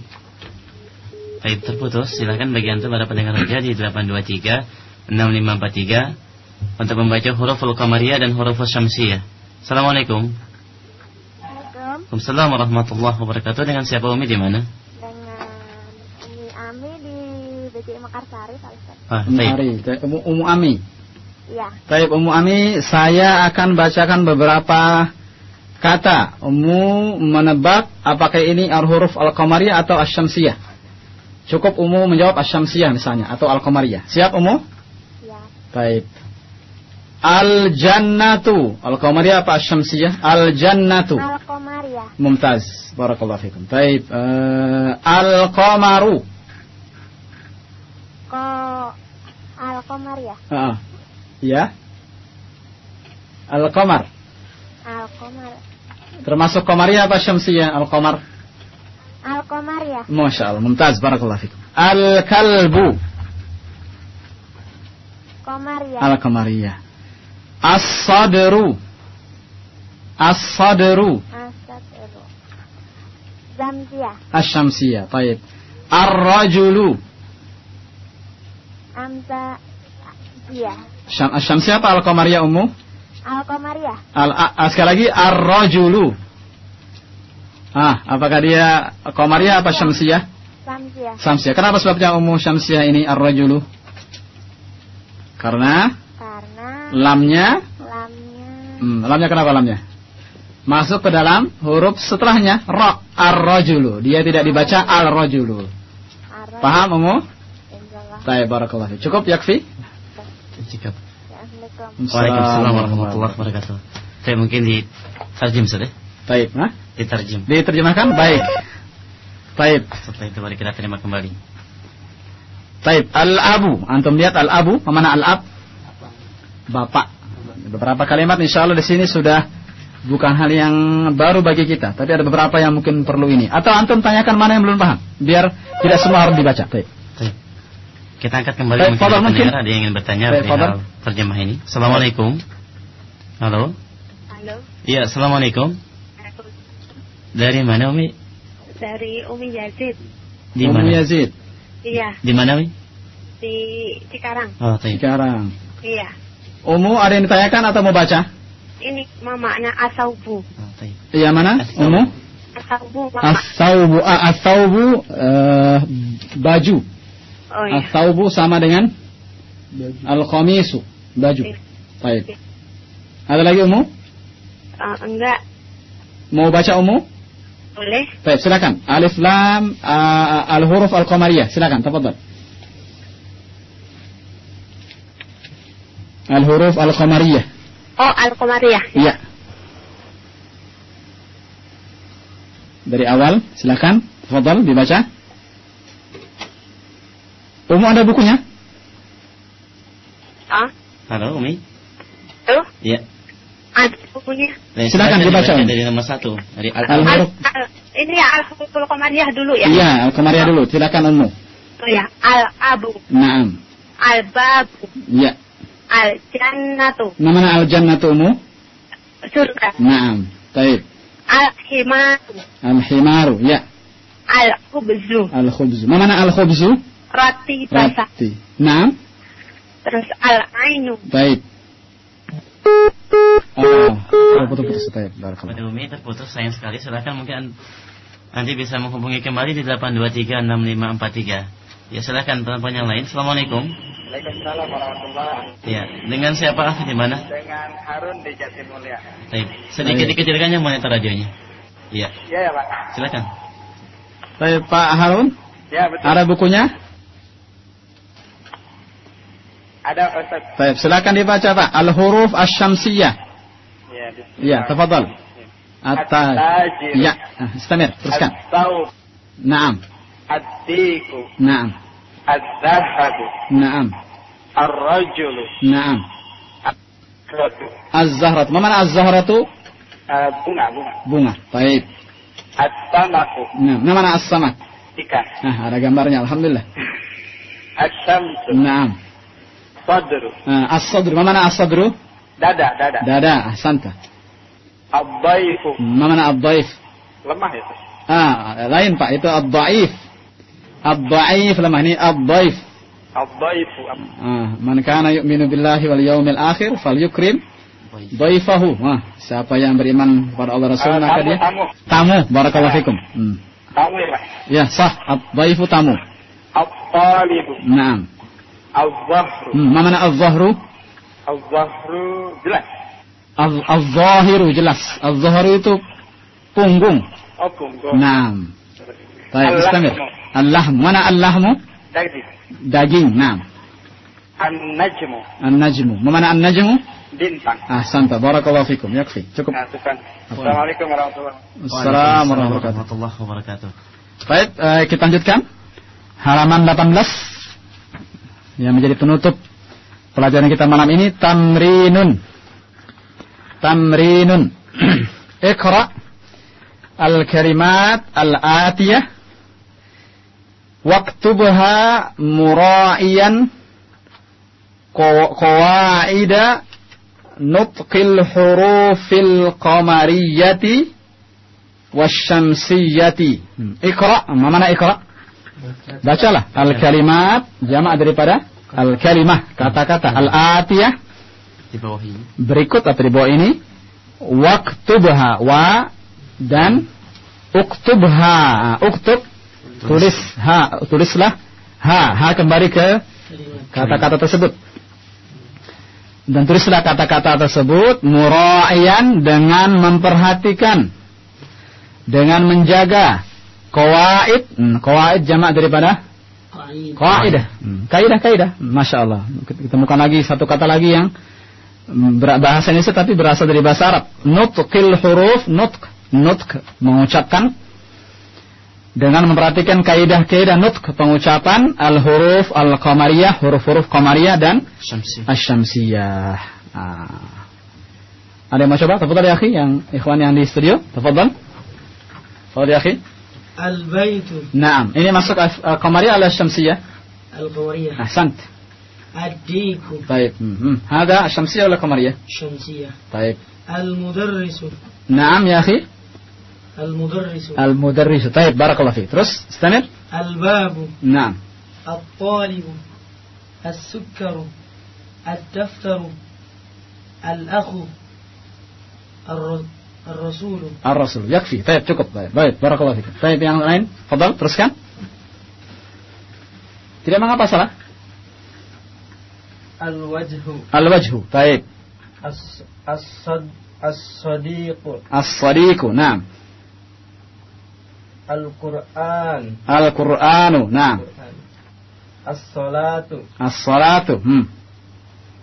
Baik, terputus. Silakan bagi antum para pendengar raja di 823 6543 untuk membaca huruf al-qamariyah dan huruf syamsiyah. Assalamualaikum. Waalaikumsalam warahmatullahi wabarakatuh. Dengan siapa Umi di mana? Dengan Umi Ami di BCI Mekarsari, Pak Ustaz. Ah, Umu Ami. Iya. Taib Umu Ami, saya akan bacakan beberapa kata. Umu menebak apakah ini al-huruf al-qamariyah atau asy-syamsiyah. Cukup Umu menjawab asy-syamsiyah misalnya atau al-qamariyah. Siap Umu? Iya. Baik. Al-jannatu. Al-qamariyah apa asy-syamsiyah? Al-jannatu. Al-Qamariyah. Mumtaz. Barakallahu fikum. Baik. Eh, al-qamaru. Ko Al-Qamariyah. Ah, ya. Al-qamar. Al-Qamar. Termasuk qamariyah apa syamsiyah? Al-qamar. Al-Qamariyah. Masya Allah. Mumtaz. Barakallahu fikum. Al-kalbu. Qamariyah. Al-qamariyah. As-sadru. As-sadru. Asad-Ru. Zamziyah. Asy-syamsiyah. Baik. Ar-rajulu. Amza. Syam, asy-syamsiyah apa al-qamariyah ummu? Al-Qamariyah. Al, a, a- sekali lagi ar-rajulu. Ah, apakah dia qamariyah apa syamsiyah? Samziyah. Syamsiyah. Kenapa sebabnya ummu syamsiyah ini ar-rajulu? Karena Karena lamnya, lamnya hmm, lamnya kenapa lamnya? Masuk ke dalam huruf setelahnya ra ar-rajulu. Dia tidak dibaca al-rajulu. Paham ummu? Baik, barakallahu fiik. Cukup yakfi? Assalamualaikum. Waalaikumsalam warahmatullahi wabarakatuh. Saya mungkin di tarjim sudah. Baik, nah. Diterjem. Diterjemahkan baik. Baik. Setelah itu mari kita terima kembali. Baik, al-abu. Antum lihat al-abu, mana al-ab? Bapak. Beberapa kalimat insya Allah di sini sudah bukan hal yang baru bagi kita, tapi ada beberapa yang mungkin perlu ini. Atau antum tanyakan mana yang belum paham, biar tidak semua harus dibaca. Baik. Kita angkat kembali Baik, mungkin mungkin. pendengar ada yang ingin bertanya Baik, perihal terjemah ini. Assalamualaikum. Halo. Halo, Iya, assalamualaikum. Dari mana Umi? dari Umi Yazid. Di mana? Yazid. Iya, Di mana Umi? di Cikarang. Oh, baik. Sekarang. Iya. Umu ada yang ditanyakan atau mau baca? Ini mamanya Asaubu. Iya mana? Umu? Asaubu mama. As-saubu, ah, as-saubu eh, baju. Oh iya. As-saubu sama dengan al-qamisu, baju. Iya. Baik. Ada lagi Umu? Ah, enggak, Mau baca Umu? boleh. Baik, silakan. Alif lam ah, al-huruf al-qamariyah. Silakan, tafadhal. Al-huruf al-qamariyah. Oh, Al-Qamariyah. Iya. Dari awal, silakan. Tafadhal dibaca. Umu ada bukunya? Ah, Halo Umi. tuh, Iya. ada bukunya. Dari- Silakan dibaca, Umi. dari nomor satu. Dari al Al-huruf. Al, ini ya Al-Qamariyah dulu ya. Iya, al-qamariyah dulu. Silakan Umu. Oh ya, Al-Abu, Naam. Al-Babu, Iya. Al-jannatu. Ma mana al-jannatu mu? Surga. Naam. Taib. Al-himaru. Al-himaru. Ya. Al-khubzu. Al-khubzu. Ma mana al-khubzu? Roti basah. Roti. Naam. Terus al-ainu. Taib. Oh, oh putus-putus. Taib. Barakallah. Pada Umi terputus sayang sekali. Silakan mungkin nanti bisa menghubungi kembali di 8236543. Ya silakan telepon yang lain. Assalamualaikum. Waalaikumsalam warahmatullahi Ya, dengan siapa di mana? Dengan Harun di Jatimulya. Baik, sedikit dikecilkannya monitor radionya. Iya, Iya ya Pak. silakan. Taib Pak Harun. Ya betul. Ada bukunya? Ada Ustaz. Taib. Silakan dibaca Pak. Al-huruf asy-syamsiyah. Ya, Ya, tafadhal. At-taj. At-tajir. Ya, ah, istamir. Teruskan. At-taub. Naam. Ad-diku. Naam. Ad-zahabu. Naam. Ar-rajulu. Naam. Ratu. Az-zahrat. Ma mana az-zahratu? Uh, bunga, bunga. Bunga. Taib. At-tamaku. Naam. Ma mana as-samak? Ikan. Nah, ada gambarnya. Alhamdulillah. At-syamsu. Naam. Sadru. Ah, as-sadru. Ma mana as-sadru? Dada, dada. Dada. Ahsanta. Ad-daifu. Ma mana ad-daif? Lemah ya Ustaz. Ah, lain Pak. Itu ad-daif. Ad-daif lemah ini ad-daif. Ad-daifu. Ah, man kana yu'minu billahi wal yawmil akhir falyukrim dhaifahu. Wah, siapa yang beriman kepada Allah Rasul Ah, maka tamu, dia tamu. tamu. Barakallahu fikum. Hmm. Tamu ya Pak. Ya, sah. Ad-dhaifu tamu. At-talibu. Naam. Al-zahru. Hmm. Ma mana az-zahru? Al-zahru. Jelas. Az-zahiru jelas. Az-zahru itu punggung. Oh, punggung. Naam. Baik, istamir. Al-lahm. Mana al-lahmu? Daging. Daging. Naam. An-najmu. An-najmu. Ma mana an-najmu? Bintang. Ahsanta. Barakallahu fikum. Yakfi. Cukup. Nah. Assalamualaikum warahmatullahi wabarakatuh. Assalamualaikum warahmatullahi warahmatullahi wabarakatuh. Baik, eh, kita lanjutkan. Halaman 18 yang menjadi penutup pelajaran kita malam ini tamrinun. Tamrinun. *clears throat* Iqra al-kalimat al-atiyah waktubha mura'iyan qaw- qawaida nutqil hurufil qamariyati wasyamsiyati. Hmm. Iqra, ma mana iqra? Bacalah al-kalimat jamak daripada al-kalimah, kata-kata al-atiyah. Di bawah ini. berikut atau di bawah ini waktubha wa dan uktubha. Uktub tulis ha tulislah ha. Ha kembali ke kata-kata tersebut. Dan tulislah kata-kata tersebut mura'iyan dengan memperhatikan dengan menjaga qawaid hmm, qawaid jamak daripada Kaidah. Hmm, Kaidah, kaidah. Masya Allah. Kita temukan lagi satu kata lagi yang mm, ber- bahasa Indonesia tapi berasal dari bahasa Arab. Nutqil huruf, nutq. Nutq, mengucapkan. Dengan memperhatikan kaidah-kaidah nutq, pengucapan al-huruf al-qamariyah, huruf-huruf qamariyah dan Syamsi. asyamsiyah. Ah. Ada yang mau coba? Tafadhal ya akhi, yang ikhwan yang di studio. Tafadhal. Tafadhal ya akhi. البيت نعم. إني masuk القمرية qamariyah الشمسية. القمرية. أحسنت. الديك. طيب. هذا الشمسية ولا القمرية الشمسية طيب. المدرس. نعم يا أخي. المدرس. المدرس. طيب. بارك الله فيك. ترس استمر. الباب. نعم. الطالب. السكر. الدفتر. الأخ. الرجل Ar-Rasul. Ar-Rasul. Yakfi. Baik, cukup. Baik, baik. Barakallahu fiik. Baik, yang lain? Fadal, teruskan. Tidak mengapa salah. Al-wajhu. Al-wajhu. Baik. As-sad as-sadiqu. As-sadiqu. Naam. Al-Qur'an. Al-Qur'anu. Naam. As-salatu. As-salatu. Hmm.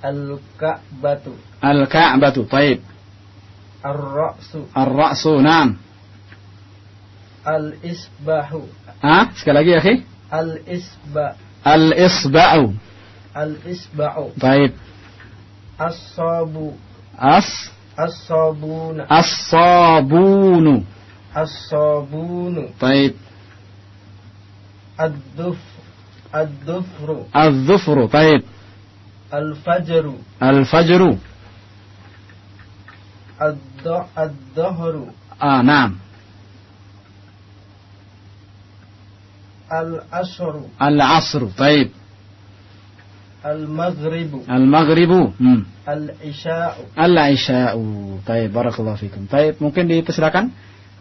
Al-Ka'batu. Al-Ka'batu. Baik. الرأس. الرأس نعم. الإصبع. ها؟ sekali lagi ya أخي. الإصبع. الإصبع. الإصبع. طيب. الصاب أص. الصابون. الصابون. الصابون. طيب. الدف الدفر. الظفر. طيب. Al-fajru Al-fajru. Ad-dah- Ad-dahru Ah, naam. Al-asru Al-asru. Taib. Al-maghribu Al-maghribu. Hmm. Al-isya'u Al-isya'u. Taib. Barakallahu fikum. Taib. Mungkin dipersilakan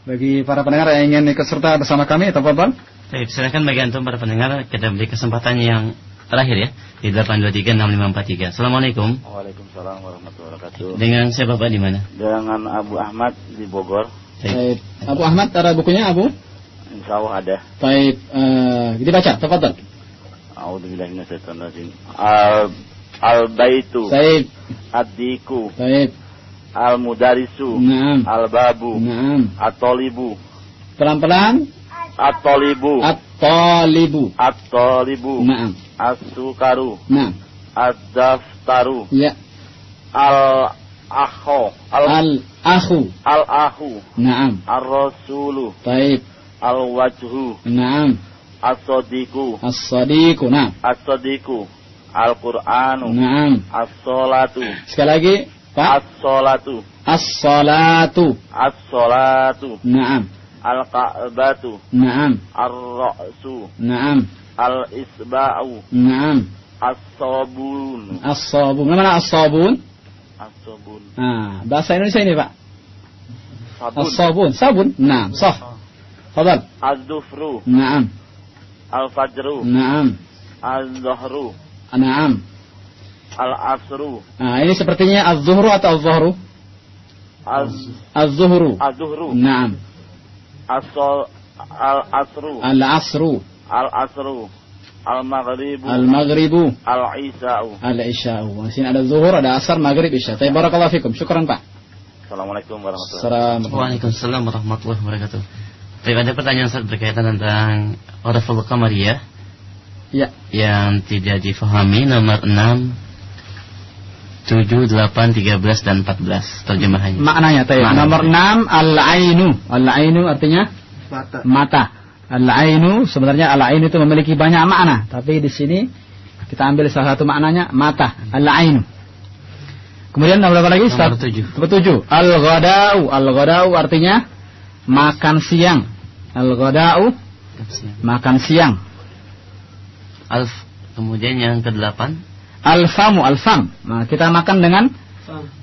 bagi para pendengar yang ingin ikut serta bersama kami. Tafadhal. Baik, silakan bagi antum para pendengar kita beri kesempatan yang terakhir ya di 8236543. Assalamualaikum. Waalaikumsalam warahmatullahi wabarakatuh. Dengan siapa Pak di mana? Dengan Abu Ahmad di Bogor. Taib. Abu Ahmad ada bukunya Abu? Insya Allah ada. Taib. Eh, dibaca. Tafadhal. A'udzubillahi minasyaitonir Al Al baitu. Taib. Ad-diku. Taib. Al mudarisu. Naam. Al babu. Naam. At-talibu. Pelan-pelan. At-talibu. At-talibu. At-talibu. Naam. As-sukaru. Naam. Ad-daftaru. Ya. Al-akhu. Al ahu. Naam. Ar-rasulu. Taib. Al wajhu. Naam. As-sadiqu. As-sadiqu. Naam. As-sadiqu. Al-Qur'anu. Naam. As-salatu. Sekali lagi, Pak. As-salatu. As-salatu. As-salatu. Naam. Al-ka'batu. Naam. Ar-ra'su. Naam. Al-isba'u. Naam. As-sabun. As-sabun. Mana as-sabun? As-sabun. Nah, bahasa Indonesia ini, Pak. Sabun. As-sabun. Sabun. Naam, sah. Fadal. Az-zufru. Naam. Al-fajru. Naam. Al-zahru. Naam. Al-asru. Nah, ini sepertinya az-zuhru atau az-zuhru? Az- Az-zuhru. Az-zuhru. Naam. As-sol- Al-asru. Al-asru. Al-asru. Al-maghribu. Al-maghribu. Al-isa'u. Al-isya'u. Di sini ada zuhur, ada asar, maghrib, isya. Tapi barakallahu fikum. Syukran, Pak. Assalamualaikum warahmatullahi Assalamualaikum. Waalaikumsalam warahmatullahi wabarakatuh. Baik, ada pertanyaan Ustaz berkaitan tentang huruful qamariyah Ya. yang tidak difahami nomor 6 7, 8, 13 dan 14 terjemahannya. Maknanya. Maknanya. Nomor 6 al-ainu. Al-ainu artinya Mata mata. Al-ainu sebenarnya al-ainu itu memiliki banyak makna, tapi di sini kita ambil salah satu maknanya mata. Al-ainu. Kemudian nomor berapa lagi? Nomor Ustaz? tujuh. Nomor tujuh. Al-ghadau. Al-ghadau artinya makan siang. Al-ghadau makan siang. Alf. Kemudian yang ke-8 Al-famu, al-fam. Nah, kita makan dengan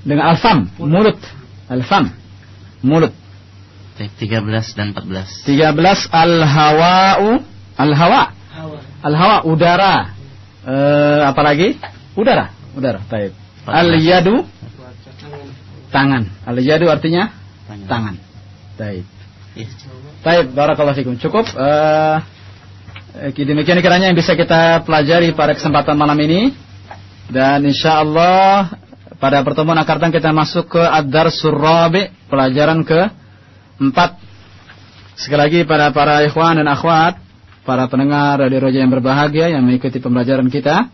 dengan al-fam, mulut. Al-fam, mulut. Baik, 13 dan 14. 13 al-hawa'u, al-hawa. Al-hawa udara. Eh apalagi? Udara, udara. Taib. Al-yadu tangan. Al-yadu artinya tangan. Taib. Ya. Taib, barakallahu fikum. Cukup eh eh, demikian kiranya yang bisa kita pelajari pada kesempatan malam ini. Dan insya Allah pada pertemuan akan datang kita masuk ke Ad-Darsur Rabi, pelajaran ke empat. Sekali lagi pada para ikhwan dan akhwat, para pendengar Radio Roja yang berbahagia yang mengikuti pembelajaran kita.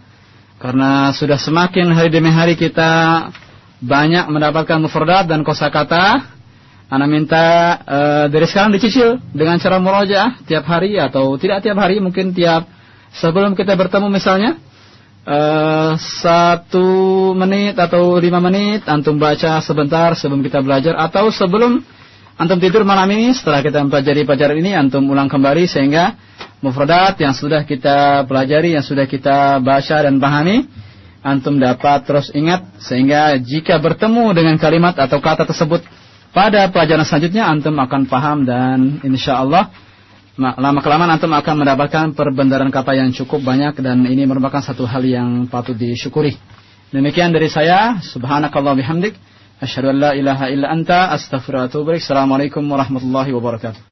Karena sudah semakin hari demi hari kita banyak mendapatkan mufradat dan kosakata. Ana minta eh, dari sekarang dicicil dengan cara murojaah tiap hari atau tidak tiap hari, mungkin tiap sebelum kita bertemu misalnya eh, satu menit atau lima menit antum baca sebentar sebelum kita belajar atau sebelum antum tidur malam ini setelah kita mempelajari pelajaran ini antum ulang kembali sehingga mufradat yang sudah kita pelajari yang sudah kita baca dan pahami antum dapat terus ingat sehingga jika bertemu dengan kalimat atau kata tersebut pada pelajaran selanjutnya antum akan paham dan insya Allah lama kelamaan antum akan mendapatkan perbendaran kata yang cukup banyak dan ini merupakan satu hal yang patut disyukuri. Demikian dari saya, subhanakallah bihamdik, asyhadu an la ilaha illa anta, astaghfiruka wa atubu. Assalamualaikum warahmatullahi wabarakatuh.